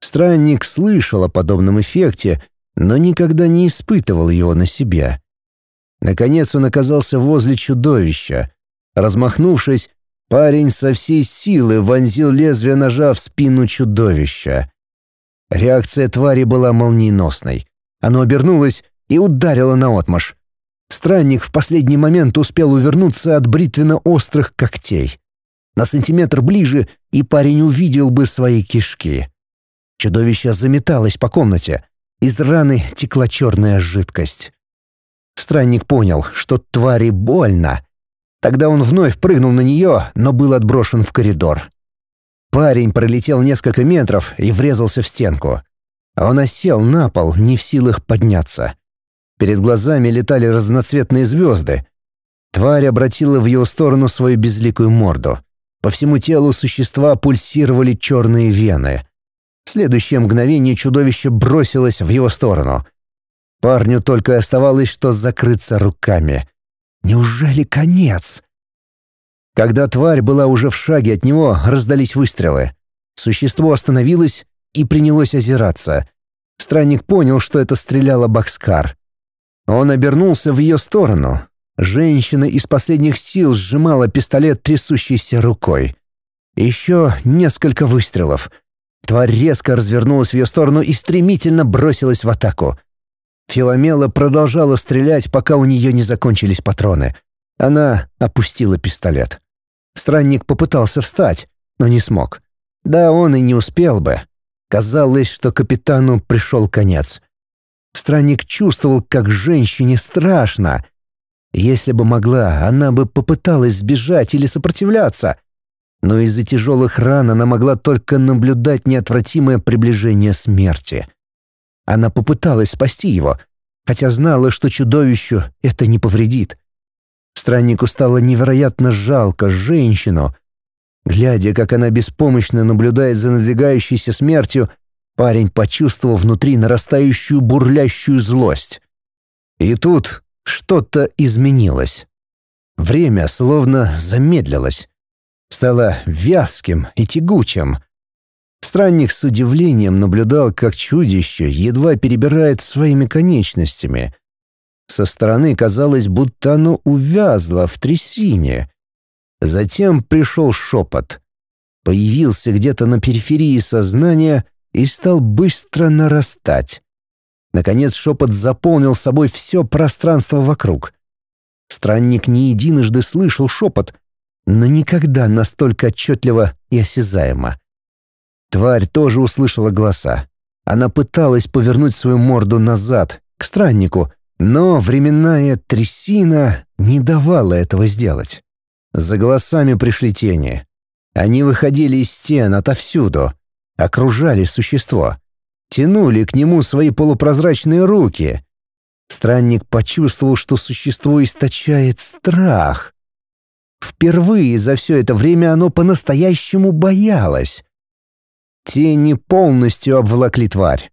Странник слышал о подобном эффекте, но никогда не испытывал его на себе. Наконец он оказался возле чудовища. Размахнувшись, парень со всей силы вонзил лезвие ножа в спину чудовища. Реакция твари была молниеносной. Оно обернулось и ударило наотмашь. Странник в последний момент успел увернуться от бритвенно-острых когтей. На сантиметр ближе, и парень увидел бы свои кишки. Чудовище заметалось по комнате. Из раны текла черная жидкость. Странник понял, что твари больно. Тогда он вновь прыгнул на нее, но был отброшен в коридор. Парень пролетел несколько метров и врезался в стенку. Он осел на пол, не в силах подняться. Перед глазами летали разноцветные звезды. Тварь обратила в его сторону свою безликую морду. По всему телу существа пульсировали черные вены. В следующее мгновение чудовище бросилось в его сторону. Парню только оставалось, что закрыться руками. Неужели конец? Когда тварь была уже в шаге от него, раздались выстрелы. Существо остановилось и принялось озираться. Странник понял, что это стреляла Бакскар. Он обернулся в ее сторону. Женщина из последних сил сжимала пистолет трясущейся рукой. Еще несколько выстрелов. Тварь резко развернулась в ее сторону и стремительно бросилась в атаку. Филомела продолжала стрелять, пока у нее не закончились патроны — она опустила пистолет. Странник попытался встать, но не смог. Да он и не успел бы. Казалось, что капитану пришел конец. Странник чувствовал, как женщине страшно. Если бы могла, она бы попыталась сбежать или сопротивляться. Но из-за тяжелых ран она могла только наблюдать неотвратимое приближение смерти. Она попыталась спасти его, хотя знала, что чудовищу это не повредит. Страннику стало невероятно жалко женщину. Глядя, как она беспомощно наблюдает за надвигающейся смертью, парень почувствовал внутри нарастающую бурлящую злость. И тут что-то изменилось. Время словно замедлилось. Стало вязким и тягучим. Странник с удивлением наблюдал, как чудище едва перебирает своими конечностями, со стороны казалось, будто оно увязло в трясине. Затем пришел шепот. Появился где-то на периферии сознания и стал быстро нарастать. Наконец шепот заполнил собой все пространство вокруг. Странник не единожды слышал шепот, но никогда настолько отчетливо и осязаемо. Тварь тоже услышала голоса. Она пыталась повернуть свою морду назад, к страннику, но временная трясина не давала этого сделать. За голосами пришли тени. Они выходили из стен отовсюду, окружали существо, тянули к нему свои полупрозрачные руки. Странник почувствовал, что существо источает страх. Впервые за все это время оно по-настоящему боялось. Тени полностью обволокли тварь.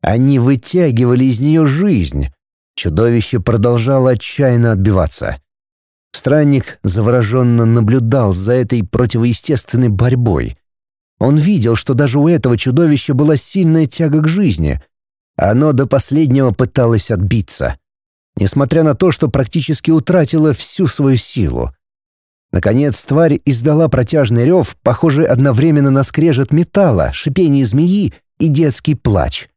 Они вытягивали из нее жизнь. Чудовище продолжало отчаянно отбиваться. Странник завороженно наблюдал за этой противоестественной борьбой. Он видел, что даже у этого чудовища была сильная тяга к жизни. Оно до последнего пыталось отбиться. Несмотря на то, что практически утратило всю свою силу. Наконец тварь издала протяжный рев, похожий одновременно на скрежет металла, шипение змеи и детский плач.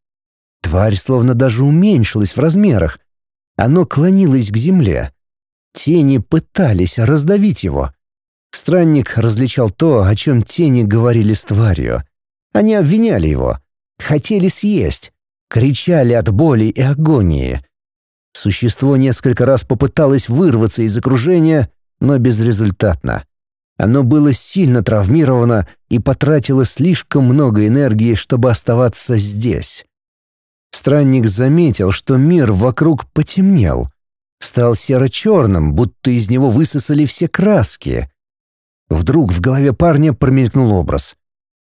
Тварь словно даже уменьшилась в размерах. Оно клонилось к земле. Тени пытались раздавить его. Странник различал то, о чем тени говорили с тварью. Они обвиняли его, хотели съесть, кричали от боли и агонии. Существо несколько раз попыталось вырваться из окружения, но безрезультатно. Оно было сильно травмировано и потратило слишком много энергии, чтобы оставаться здесь. Странник заметил, что мир вокруг потемнел. Стал серо-черным, будто из него высосали все краски. Вдруг в голове парня промелькнул образ.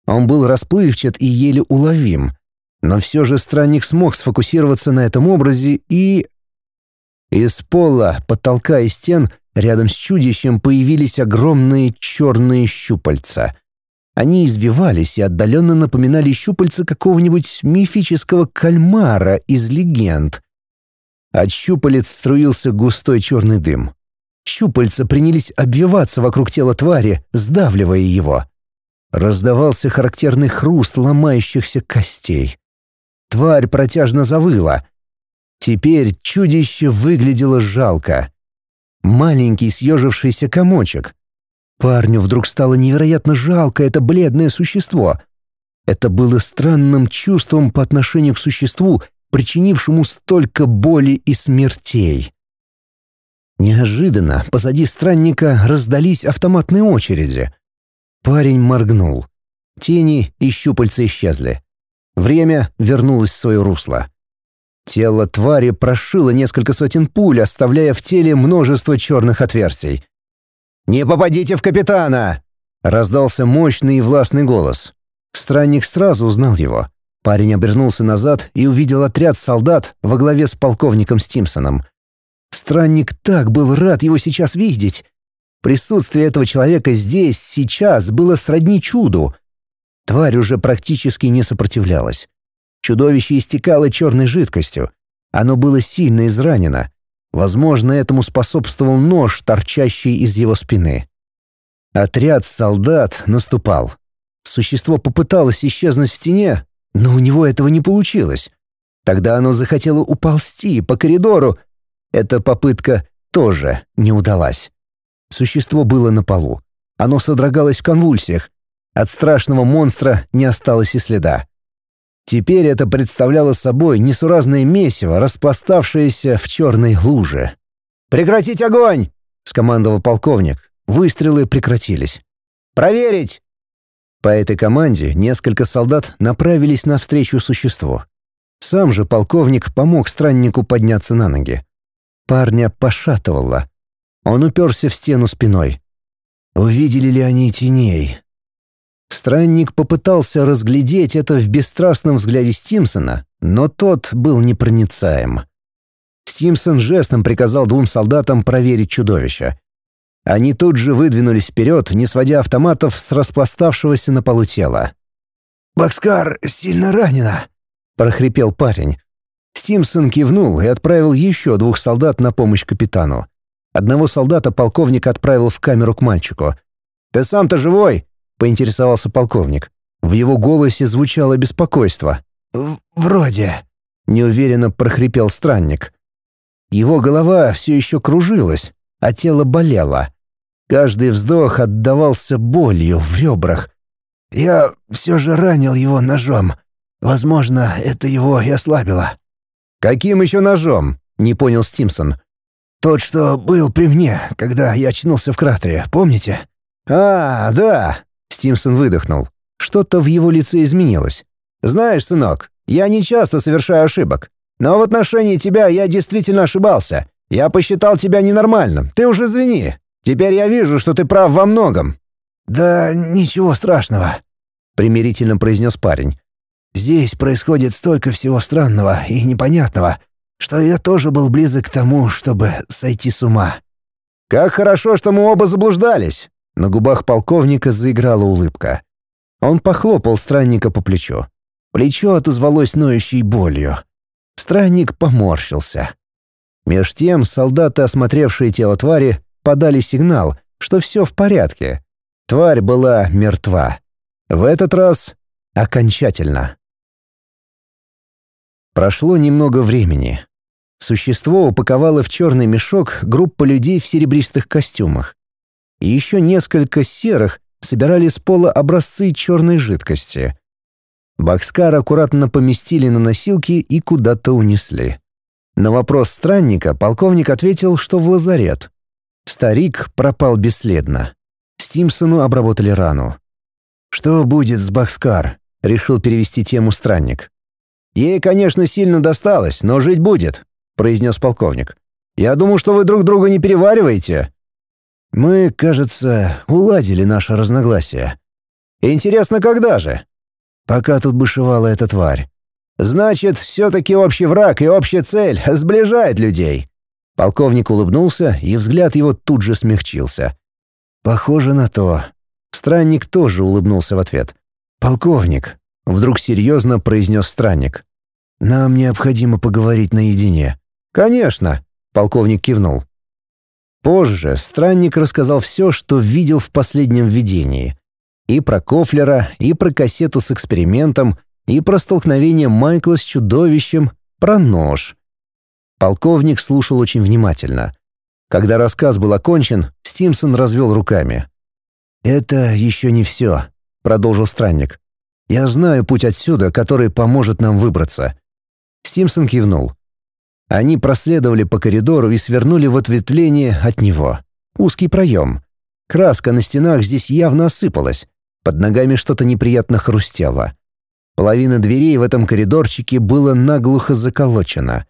Он был расплывчат и еле уловим, но все же странник смог сфокусироваться на этом образе и... Из пола, потолка и стен рядом с чудищем появились огромные черные щупальца — они извивались и отдаленно напоминали щупальца какого-нибудь мифического кальмара из легенд. От щупалец струился густой черный дым. Щупальца принялись обвиваться вокруг тела твари, сдавливая его. Раздавался характерный хруст ломающихся костей. Тварь протяжно завыла. Теперь чудище выглядело жалко. Маленький съежившийся комочек, Парню вдруг стало невероятно жалко это бледное существо. Это было странным чувством по отношению к существу, причинившему столько боли и смертей. Неожиданно позади странника раздались автоматные очереди. Парень моргнул. Тени и щупальца исчезли. Время вернулось в свое русло. Тело твари прошило несколько сотен пуль, оставляя в теле множество черных отверстий. «Не попадите в капитана!» — раздался мощный и властный голос. Странник сразу узнал его. Парень обернулся назад и увидел отряд солдат во главе с полковником Стимсоном. Странник так был рад его сейчас видеть. Присутствие этого человека здесь, сейчас, было сродни чуду. Тварь уже практически не сопротивлялась. Чудовище истекало черной жидкостью. Оно было сильно изранено. Возможно, этому способствовал нож, торчащий из его спины. Отряд солдат наступал. Существо попыталось исчезнуть в стене, но у него этого не получилось. Тогда оно захотело уползти по коридору. Эта попытка тоже не удалась. Существо было на полу. Оно содрогалось в конвульсиях. От страшного монстра не осталось и следа. Теперь это представляло собой несуразное месиво, распластавшееся в черной луже. «Прекратить огонь!» — скомандовал полковник. Выстрелы прекратились. «Проверить!» По этой команде несколько солдат направились навстречу существу. Сам же полковник помог страннику подняться на ноги. Парня пошатывало. Он уперся в стену спиной. Увидели ли они теней? Странник попытался разглядеть это в бесстрастном взгляде Стимсона, но тот был непроницаем. Стимсон жестом приказал двум солдатам проверить чудовище. Они тут же выдвинулись вперед, не сводя автоматов с распластавшегося на полу тела. «Бакскар сильно ранена», — прохрипел парень. Стимсон кивнул и отправил еще двух солдат на помощь капитану. Одного солдата полковник отправил в камеру к мальчику. «Ты сам-то живой?» — поинтересовался полковник. В его голосе звучало беспокойство. «Вроде», — неуверенно прохрипел странник. Его голова все еще кружилась, а тело болело. Каждый вздох отдавался болью в ребрах. «Я все же ранил его ножом. Возможно, это его и ослабило». «Каким еще ножом?» — не понял Стимсон. «Тот, что был при мне, когда я очнулся в кратере, помните?» «А, да!» — Стимсон выдохнул. Что-то в его лице изменилось. «Знаешь, сынок, я не часто совершаю ошибок. Но в отношении тебя я действительно ошибался. Я посчитал тебя ненормальным. Ты уже извини. Теперь я вижу, что ты прав во многом». «Да ничего страшного», — примирительно произнес парень. «Здесь происходит столько всего странного и непонятного, что я тоже был близок к тому, чтобы сойти с ума». «Как хорошо, что мы оба заблуждались!» На губах полковника заиграла улыбка. Он похлопал странника по плечу. Плечо отозвалось ноющей болью. Странник поморщился. Меж тем солдаты, осмотревшие тело твари, подали сигнал, что все в порядке. Тварь была мертва. В этот раз окончательно. Прошло немного времени. Существо упаковало в черный мешок группа людей в серебристых костюмах. И еще несколько серых собирали с пола образцы черной жидкости. Бакскар аккуратно поместили на носилки и куда-то унесли. На вопрос странника полковник ответил, что в лазарет. Старик пропал бесследно. Стимсону обработали рану. «Что будет с Бакскар?» — решил перевести тему странник. «Ей, конечно, сильно досталось, но жить будет», — произнес полковник. «Я думал, что вы друг друга не перевариваете». «Мы, кажется, уладили наше разногласие». «Интересно, когда же?» «Пока тут бушевала эта тварь. Значит, все-таки общий враг и общая цель сближает людей». Полковник улыбнулся, и взгляд его тут же смягчился. «Похоже на то». Странник тоже улыбнулся в ответ. «Полковник», — вдруг серьезно произнес странник. «Нам необходимо поговорить наедине». «Конечно», — полковник кивнул. Позже странник рассказал все, что видел в последнем видении. И про Кофлера, и про кассету с экспериментом, и про столкновение Майкла с чудовищем, про нож. Полковник слушал очень внимательно. Когда рассказ был окончен, Стимсон развел руками. «Это еще не все», — продолжил странник. «Я знаю путь отсюда, который поможет нам выбраться». Стимсон кивнул. Они проследовали по коридору и свернули в ответвление от него. Узкий проем. Краска на стенах здесь явно осыпалась. Под ногами что-то неприятно хрустело. Половина дверей в этом коридорчике было наглухо заколочена.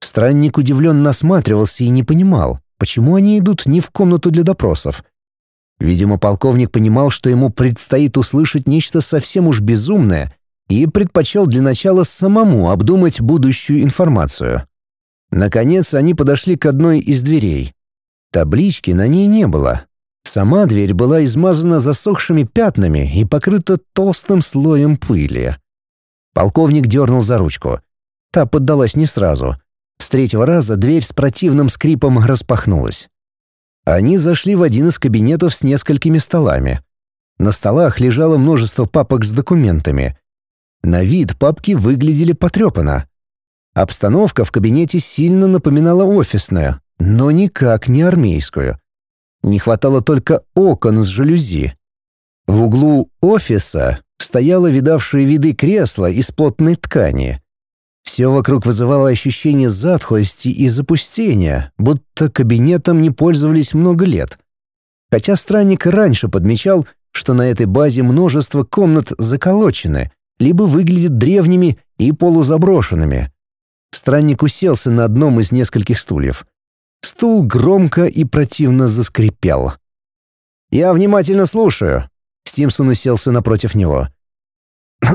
Странник удивленно осматривался и не понимал, почему они идут не в комнату для допросов. Видимо, полковник понимал, что ему предстоит услышать нечто совсем уж безумное, и предпочел для начала самому обдумать будущую информацию. Наконец они подошли к одной из дверей. Таблички на ней не было, Сама дверь была измазана засохшими пятнами и покрыта толстым слоем пыли. Полковник дернул за ручку. Та поддалась не сразу. С третьего раза дверь с противным скрипом распахнулась. Они зашли в один из кабинетов с несколькими столами. На столах лежало множество папок с документами. На вид папки выглядели потрепанно. Обстановка в кабинете сильно напоминала офисную, но никак не армейскую. Не хватало только окон с жалюзи. В углу офиса стояло видавшее виды кресло из плотной ткани. Все вокруг вызывало ощущение затхлости и запустения, будто кабинетом не пользовались много лет. Хотя странник раньше подмечал, что на этой базе множество комнат заколочены, либо выглядят древними и полузаброшенными. Странник уселся на одном из нескольких стульев. Стул громко и противно заскрипел. «Я внимательно слушаю». Стимсон уселся напротив него.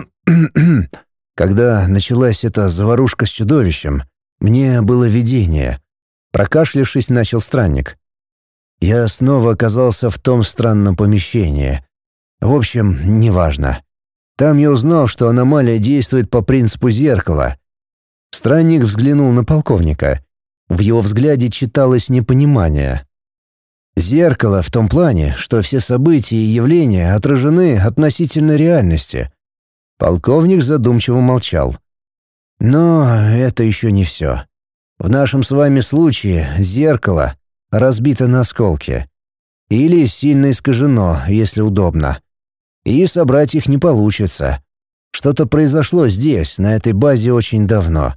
«Когда началась эта заварушка с чудовищем, мне было видение». Прокашлявшись, начал странник. «Я снова оказался в том странном помещении. В общем, неважно. Там я узнал, что аномалия действует по принципу зеркала». Странник взглянул на полковника. В его взгляде читалось непонимание. Зеркало в том плане, что все события и явления отражены относительно реальности. Полковник задумчиво молчал. Но это еще не все. В нашем с вами случае зеркало разбито на осколки. Или сильно искажено, если удобно. И собрать их не получится. Что-то произошло здесь, на этой базе очень давно.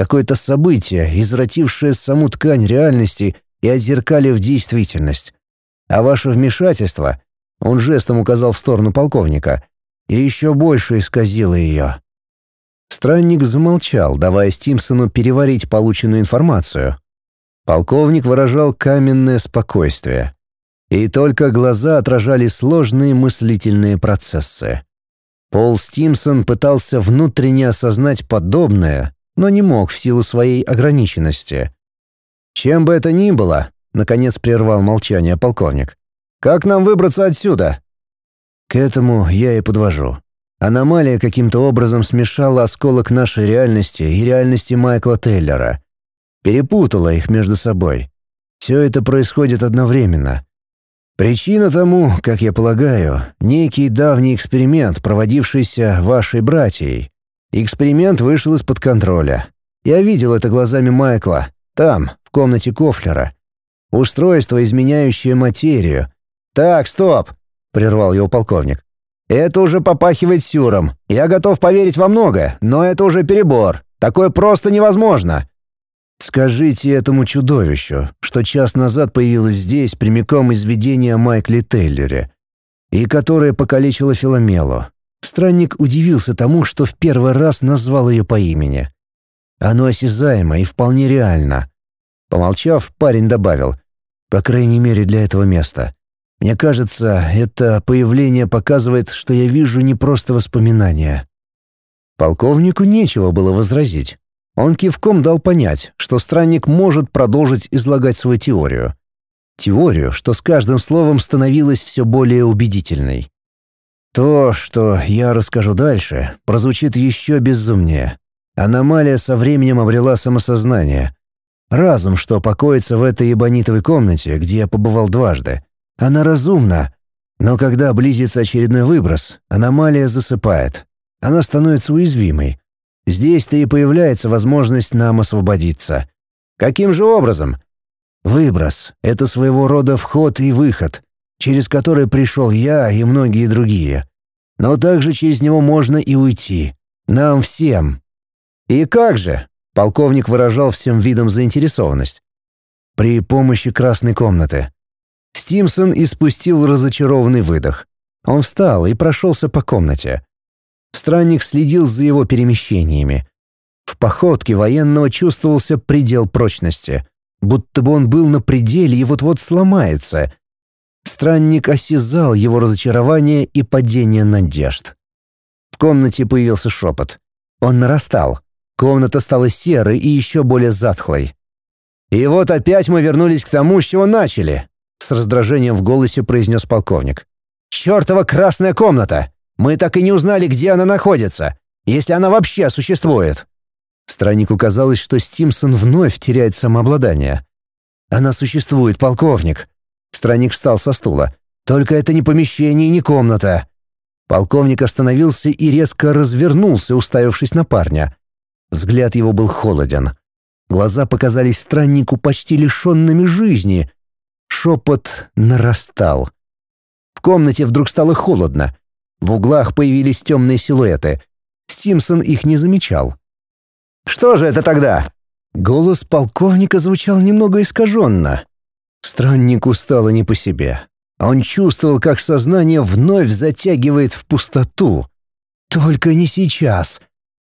Какое-то событие, извратившее саму ткань реальности и отзеркалив действительность. А ваше вмешательство, он жестом указал в сторону полковника, и еще больше исказило ее. Странник замолчал, давая Стимсону переварить полученную информацию. Полковник выражал каменное спокойствие. И только глаза отражали сложные мыслительные процессы. Пол Стимсон пытался внутренне осознать подобное, но не мог в силу своей ограниченности. «Чем бы это ни было», — наконец прервал молчание полковник, — «как нам выбраться отсюда?» К этому я и подвожу. Аномалия каким-то образом смешала осколок нашей реальности и реальности Майкла Тейлора. Перепутала их между собой. Все это происходит одновременно. Причина тому, как я полагаю, некий давний эксперимент, проводившийся вашей братьей. Эксперимент вышел из-под контроля. Я видел это глазами Майкла, там, в комнате Кофлера. Устройство, изменяющее материю. «Так, стоп!» — прервал его полковник. Это уже попахивает сюром. Я готов поверить во многое, но это уже перебор. Такое просто невозможно. Скажите этому чудовищу, что час назад появилось здесь прямиком из видения Майкли Тейлере, и которое покалечило Филомелу. Странник удивился тому, что в первый раз назвал ее по имени. Оно осязаемо и вполне реально. Помолчав, парень добавил, по крайней мере для этого места. Мне кажется, это появление показывает, что я вижу не просто воспоминания. Полковнику нечего было возразить. Он кивком дал понять, что странник может продолжить излагать свою теорию. Теорию, что с каждым словом становилась все более убедительной. То, что я расскажу дальше, прозвучит еще безумнее. Аномалия со временем обрела самосознание. Разум, что покоится в этой ебанитовой комнате, где я побывал дважды — она разумна, но когда близится очередной выброс, аномалия засыпает. Она становится уязвимой. Здесь-то и появляется возможность нам освободиться. Каким же образом? Выброс — это своего рода вход и выход, через который пришел я и многие другие. Но также через него можно и уйти. Нам всем. И как же? Полковник выражал всем видом заинтересованность. При помощи красной комнаты. Стимсон испустил разочарованный выдох. Он встал и прошелся по комнате. Странник следил за его перемещениями. В походке военного чувствовался предел прочности, будто бы он был на пределе и вот-вот сломается. Странник осязал его разочарование и падение надежд. В комнате появился шепот. Он нарастал. Комната стала серой и еще более затхлой. «И вот опять мы вернулись к тому, с чего начали», с раздражением в голосе произнес полковник. «Чёртова красная комната! Мы так и не узнали, где она находится, если она вообще существует!» Страннику казалось, что Стимсон вновь теряет самообладание. «Она существует, полковник!» Странник встал со стула. «Только это не помещение и не комната!» Полковник остановился и резко развернулся, уставившись на парня. Взгляд его был холоден. Глаза показались страннику почти лишенными жизни, Шепот нарастал. В комнате вдруг стало холодно. В углах появились темные силуэты. Стимсон их не замечал. «Что же это тогда?» Голос полковника звучал немного искаженно. Страннику стало не по себе. Он чувствовал, как сознание вновь затягивает в пустоту. «Только не сейчас!»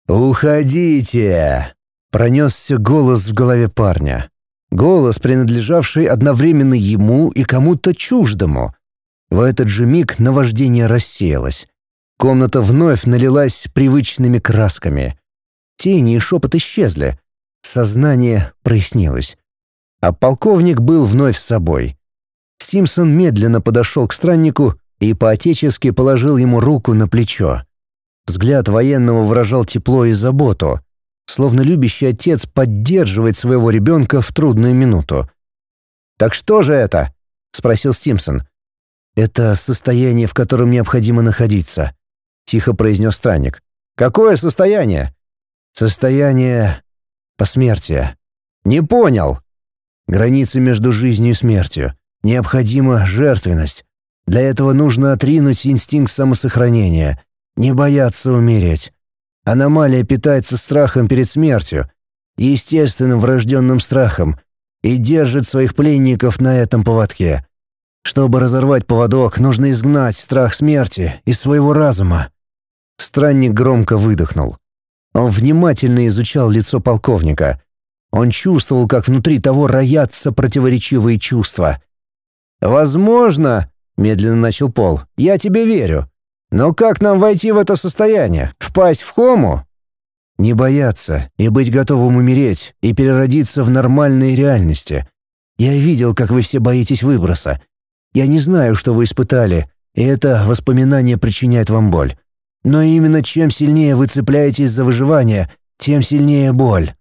«Уходите!» — пронесся голос в голове парня. Голос, принадлежавший одновременно ему и кому-то чуждому. В этот же миг наваждение рассеялось. Комната вновь налилась привычными красками. Тени и шепот исчезли. Сознание прояснилось. А полковник был вновь с собой. Стимсон медленно подошел к страннику и поотечески положил ему руку на плечо. Взгляд военного выражал тепло и заботу словно любящий отец поддерживает своего ребенка в трудную минуту. «Так что же это?» — спросил Стимсон. «Это состояние, в котором необходимо находиться», — тихо произнес странник. «Какое состояние?» «Состояние посмертия». «Не понял». «Границы между жизнью и смертью. Необходима жертвенность. Для этого нужно отринуть инстинкт самосохранения, не бояться умереть. Аномалия питается страхом перед смертью. естественным врожденным страхом, и держит своих пленников на этом поводке. Чтобы разорвать поводок, нужно изгнать страх смерти из своего разума. Странник громко выдохнул. Он внимательно изучал лицо полковника. Он чувствовал, как внутри того роятся противоречивые чувства. «Возможно», — медленно начал Пол, — «я тебе верю. Но как нам войти в это состояние? Впасть в кому?» «Не бояться и быть готовым умереть и переродиться в нормальной реальности. Я видел, как вы все боитесь выброса. Я не знаю, что вы испытали, и это воспоминание причиняет вам боль. Но именно чем сильнее вы цепляетесь за выживание, тем сильнее боль».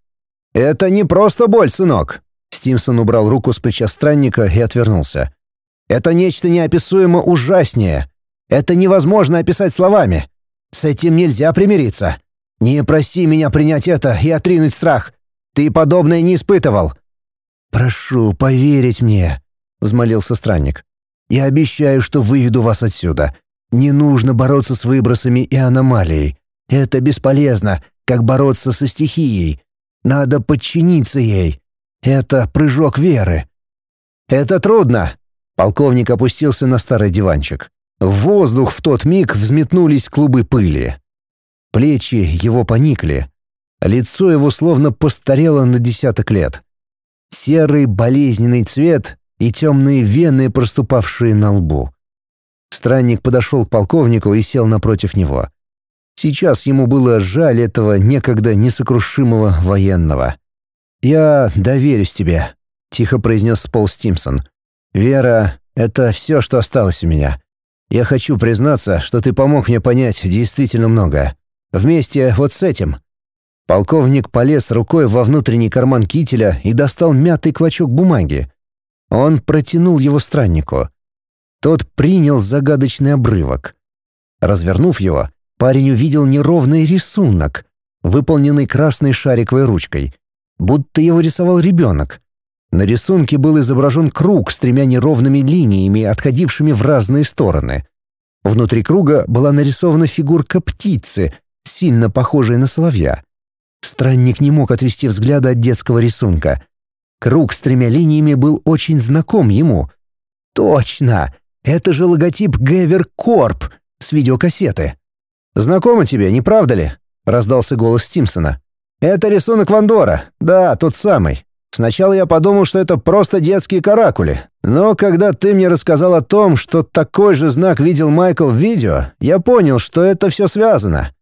«Это не просто боль, сынок!» Стимсон убрал руку с плеча странника и отвернулся. «Это нечто неописуемо ужаснее. Это невозможно описать словами. С этим нельзя примириться. Не проси меня принять это и отринуть страх. Ты подобное не испытывал». «Прошу поверить мне», — взмолился странник. «Я обещаю, что выведу вас отсюда. Не нужно бороться с выбросами и аномалией. Это бесполезно, как бороться со стихией. Надо подчиниться ей. Это прыжок веры». «Это трудно», — полковник опустился на старый диванчик. В воздух в тот миг взметнулись клубы пыли. Плечи его поникли. Лицо его словно постарело на десяток лет. Серый болезненный цвет и темные вены, проступавшие на лбу. Странник подошел к полковнику и сел напротив него. Сейчас ему было жаль этого некогда несокрушимого военного. «Я доверюсь тебе», — тихо произнес Пол Стимсон. «Вера — это все, что осталось у меня. Я хочу признаться, что ты помог мне понять действительно многое. Вместе вот с этим». Полковник полез рукой во внутренний карман кителя и достал мятый клочок бумаги. Он протянул его страннику. Тот принял загадочный обрывок. Развернув его, парень увидел неровный рисунок, выполненный красной шариковой ручкой, будто его рисовал ребенок. На рисунке был изображен круг с тремя неровными линиями, отходившими в разные стороны. Внутри круга была нарисована фигурка птицы, сильно похожая на соловья. Странник не мог отвести взгляда от детского рисунка. Круг с тремя линиями был очень знаком ему. «Точно! Это же логотип Гевер Корп с видеокассеты!» «Знакомо тебе, не правда ли?» — раздался голос Стимсона. «Это рисунок Вандора. Да, тот самый. Сначала я подумал, что это просто детские каракули. Но когда ты мне рассказал о том, что такой же знак видел Майкл в видео, я понял, что это все связано.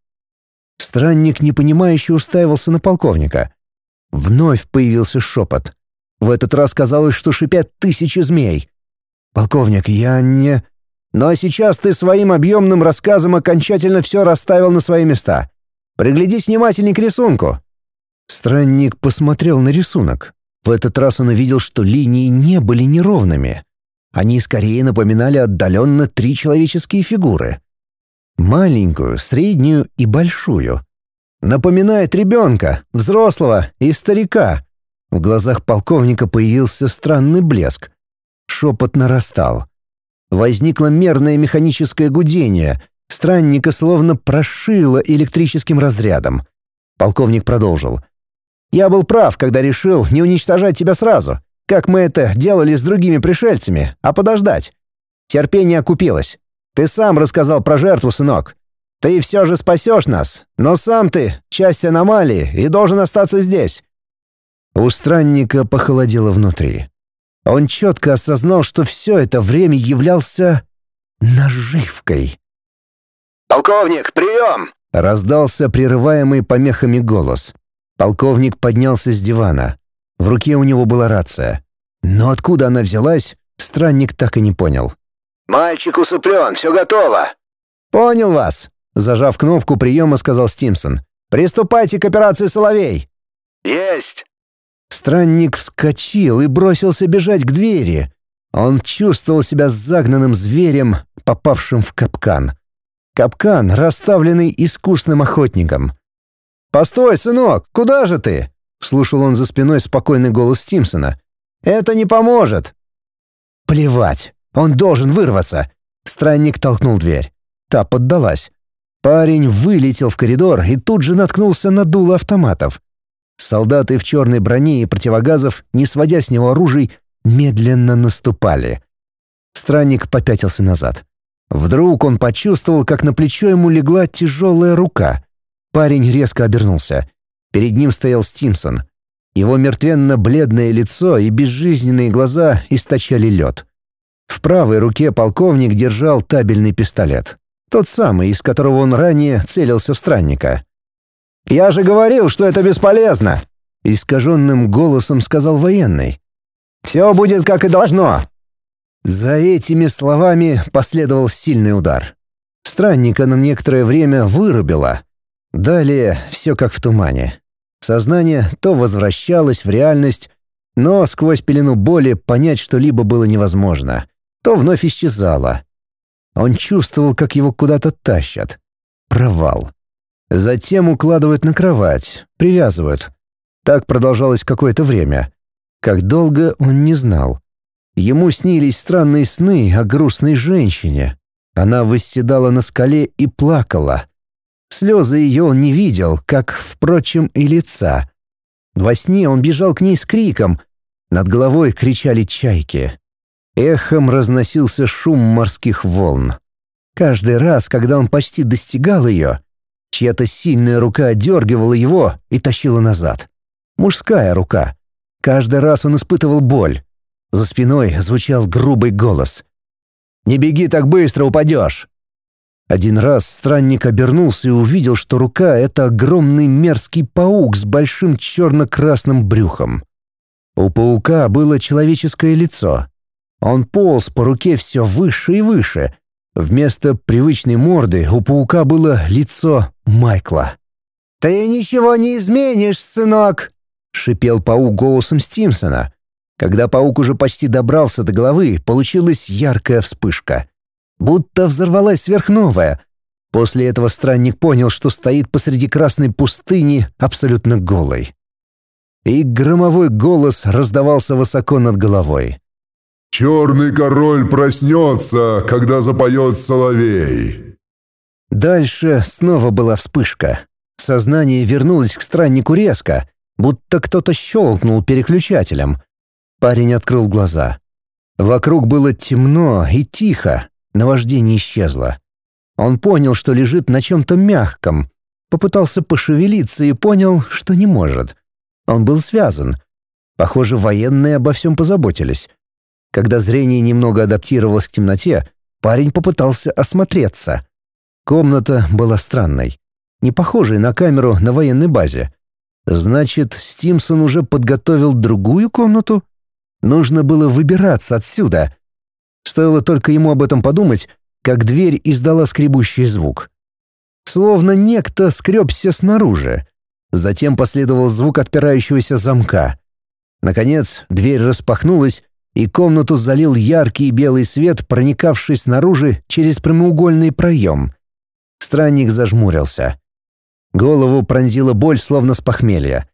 Странник непонимающе уставился на полковника. Вновь появился шепот. В этот раз казалось, что шипят тысячи змей. «Полковник, я не...» «Но сейчас ты своим объемным рассказом окончательно все расставил на свои места. Приглядись внимательней к рисунку». Странник посмотрел на рисунок. В этот раз он увидел, что линии не были неровными. Они скорее напоминали отдаленно три человеческие фигуры. Маленькую, среднюю и большую. Напоминает ребенка, взрослого и старика. В глазах полковника появился странный блеск. Шепот нарастал. Возникло мерное механическое гудение. Странника словно прошило электрическим разрядом. Полковник продолжил — я был прав, когда решил не уничтожать тебя сразу, как мы это делали с другими пришельцами, а подождать. Терпение окупилось. Ты сам рассказал про жертву, сынок. Ты все же спасешь нас, но сам ты — часть аномалии и должен остаться здесь». У странника похолодело внутри. Он четко осознал, что все это время являлся наживкой. «Полковник, прием!» — раздался прерываемый помехами голос. Полковник поднялся с дивана. В руке у него была рация. Но откуда она взялась, странник так и не понял. «Мальчик усыплен, все готово». «Понял вас», — зажав кнопку приема, сказал Стимсон. «Приступайте к операции «Соловей». «Есть». Странник вскочил и бросился бежать к двери. Он чувствовал себя загнанным зверем, попавшим в капкан. Капкан, расставленный искусным охотником. «Постой, сынок, куда же ты?» — слушал он за спиной спокойный голос Стимсона. «Это не поможет». «Плевать, он должен вырваться». Странник толкнул дверь. Та поддалась. Парень вылетел в коридор и тут же наткнулся на дуло автоматов. Солдаты в черной броне и противогазов, не сводя с него оружий, медленно наступали. Странник попятился назад. Вдруг он почувствовал, как на плечо ему легла тяжелая рука. Парень резко обернулся. Перед ним стоял Стимсон. Его мертвенно-бледное лицо и безжизненные глаза источали лед. В правой руке полковник держал табельный пистолет. Тот самый, из которого он ранее целился в странника. «Я же говорил, что это бесполезно!» — искаженным голосом сказал военный. «Все будет как и должно!» За этими словами последовал сильный удар. Странника на некоторое время вырубило. Далее все как в тумане. Сознание то возвращалось в реальность, но сквозь пелену боли понять что-либо было невозможно то вновь исчезала. Он чувствовал, как его куда-то тащат. Провал. Затем укладывают на кровать, привязывают. Так продолжалось какое-то время. Как долго, он не знал. Ему снились странные сны о грустной женщине. Она восседала на скале и плакала. Слезы ее он не видел, как, впрочем, и лица. Во сне он бежал к ней с криком. Над головой кричали чайки. Эхом разносился шум морских волн. Каждый раз, когда он почти достигал ее, чья-то сильная рука отдергивала его и тащила назад. Мужская рука. Каждый раз он испытывал боль. За спиной звучал грубый голос. «Не беги так быстро, упадешь!» Один раз странник обернулся и увидел, что рука — это огромный мерзкий паук с большим черно-красным брюхом. У паука было человеческое лицо, он полз по руке все выше и выше. Вместо привычной морды у паука было лицо Майкла. «Ты ничего не изменишь, сынок!» — шипел паук голосом Стимсона. Когда паук уже почти добрался до головы, получилась яркая вспышка. Будто взорвалась сверхновая. После этого странник понял, что стоит посреди красной пустыни абсолютно голой. И громовой голос раздавался высоко над головой. «Черный король проснется, когда запоет соловей». Дальше снова была вспышка. Сознание вернулось к страннику резко, будто кто-то щелкнул переключателем. Парень открыл глаза. Вокруг было темно и тихо, наваждение исчезло. Он понял, что лежит на чем-то мягком, попытался пошевелиться и понял, что не может. Он был связан. Похоже, военные обо всем позаботились. Когда зрение немного адаптировалось к темноте, парень попытался осмотреться. Комната была странной, не похожей на камеру на военной базе. Значит, Стимсон уже подготовил другую комнату? Нужно было выбираться отсюда. Стоило только ему об этом подумать, как дверь издала скребущий звук. Словно некто скребся снаружи. Затем последовал звук отпирающегося замка. Наконец, дверь распахнулась, и комнату залил яркий белый свет, проникавший снаружи через прямоугольный проем. Странник зажмурился. Голову пронзила боль, словно с похмелья.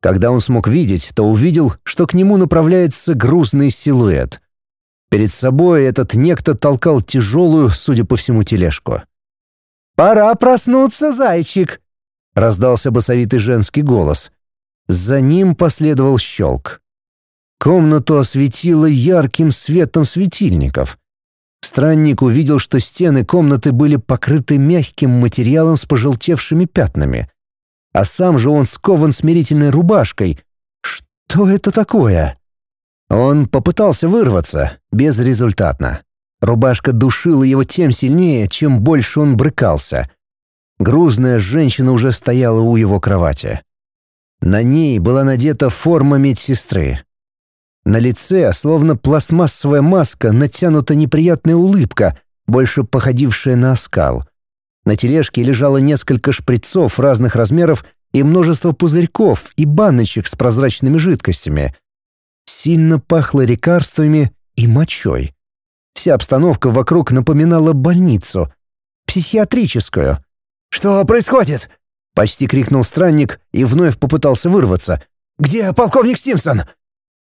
Когда он смог видеть, то увидел, что к нему направляется грузный силуэт. Перед собой этот некто толкал тяжелую, судя по всему, тележку. «Пора проснуться, зайчик!» — раздался басовитый женский голос. За ним последовал щелк. Комнату осветило ярким светом светильников. Странник увидел, что стены комнаты были покрыты мягким материалом с пожелтевшими пятнами. А сам же он скован смирительной рубашкой. Что это такое? Он попытался вырваться, безрезультатно. Рубашка душила его тем сильнее, чем больше он брыкался. Грузная женщина уже стояла у его кровати. На ней была надета форма медсестры, на лице, словно пластмассовая маска, натянута неприятная улыбка, больше походившая на оскал. На тележке лежало несколько шприцов разных размеров и множество пузырьков и баночек с прозрачными жидкостями. Сильно пахло лекарствами и мочой. Вся обстановка вокруг напоминала больницу. Психиатрическую. «Что происходит?» — почти крикнул странник и вновь попытался вырваться. «Где полковник Стимсон?»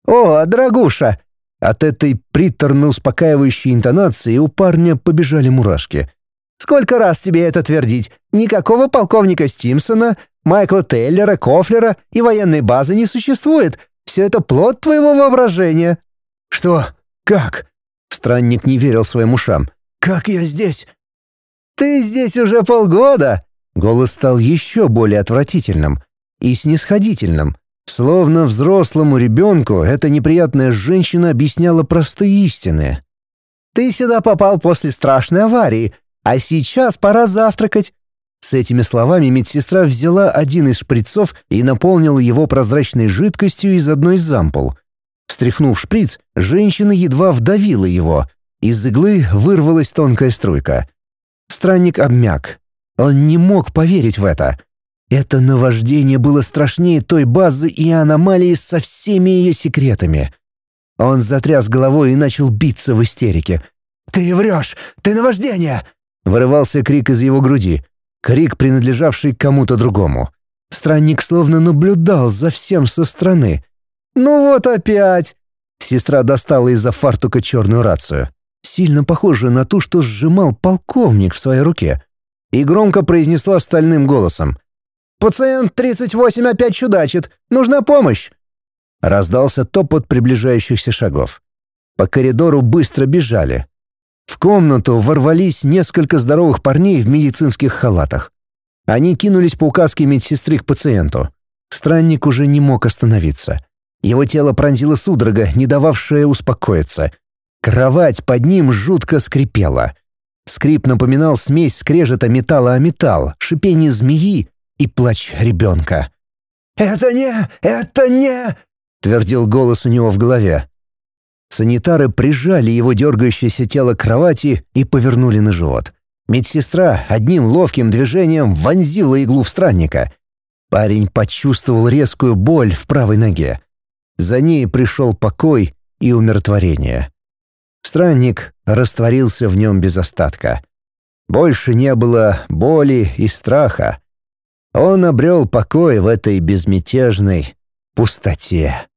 «О, дорогуша!» От этой приторно-успокаивающей интонации у парня побежали мурашки. «Сколько раз тебе это твердить? Никакого полковника Стимсона, Майкла Тейлера, Кофлера и военной базы не существует. Все это плод твоего воображения». «Что? Как?» Странник не верил своим ушам. «Как я здесь?» «Ты здесь уже полгода!» Голос стал еще более отвратительным и снисходительным. Словно взрослому ребенку эта неприятная женщина объясняла простые истины. «Ты сюда попал после страшной аварии, а сейчас пора завтракать». С этими словами медсестра взяла один из шприцов и наполнила его прозрачной жидкостью из одной из ампул. Встряхнув шприц, женщина едва вдавила его. Из иглы вырвалась тонкая струйка. Странник обмяк. Он не мог поверить в это. Это наваждение было страшнее той базы и аномалии со всеми ее секретами. Он затряс головой и начал биться в истерике. «Ты врешь! Ты наваждение!» Вырывался крик из его груди. Крик, принадлежавший кому-то другому. Странник словно наблюдал за всем со стороны. «Ну вот опять!» Сестра достала из-за фартука черную рацию сильно похожую на ту, что сжимал полковник в своей руке, и громко произнесла стальным голосом. «Пациент 38 опять чудачит! Нужна помощь!» Раздался топот приближающихся шагов. По коридору быстро бежали. В комнату ворвались несколько здоровых парней в медицинских халатах. Они кинулись по указке медсестры к пациенту. Странник уже не мог остановиться. Его тело пронзило судорога, не дававшая успокоиться, Кровать под ним жутко скрипела. Скрип напоминал смесь скрежета металла о металл, шипение змеи и плач ребенка. «Это не... это не...» — твердил голос у него в голове. Санитары прижали его дергающееся тело к кровати и повернули на живот. Медсестра одним ловким движением вонзила иглу в странника. Парень почувствовал резкую боль в правой ноге. За ней пришел покой и умиротворение. Странник растворился в нем без остатка. Больше не было боли и страха. Он обрел покой в этой безмятежной пустоте.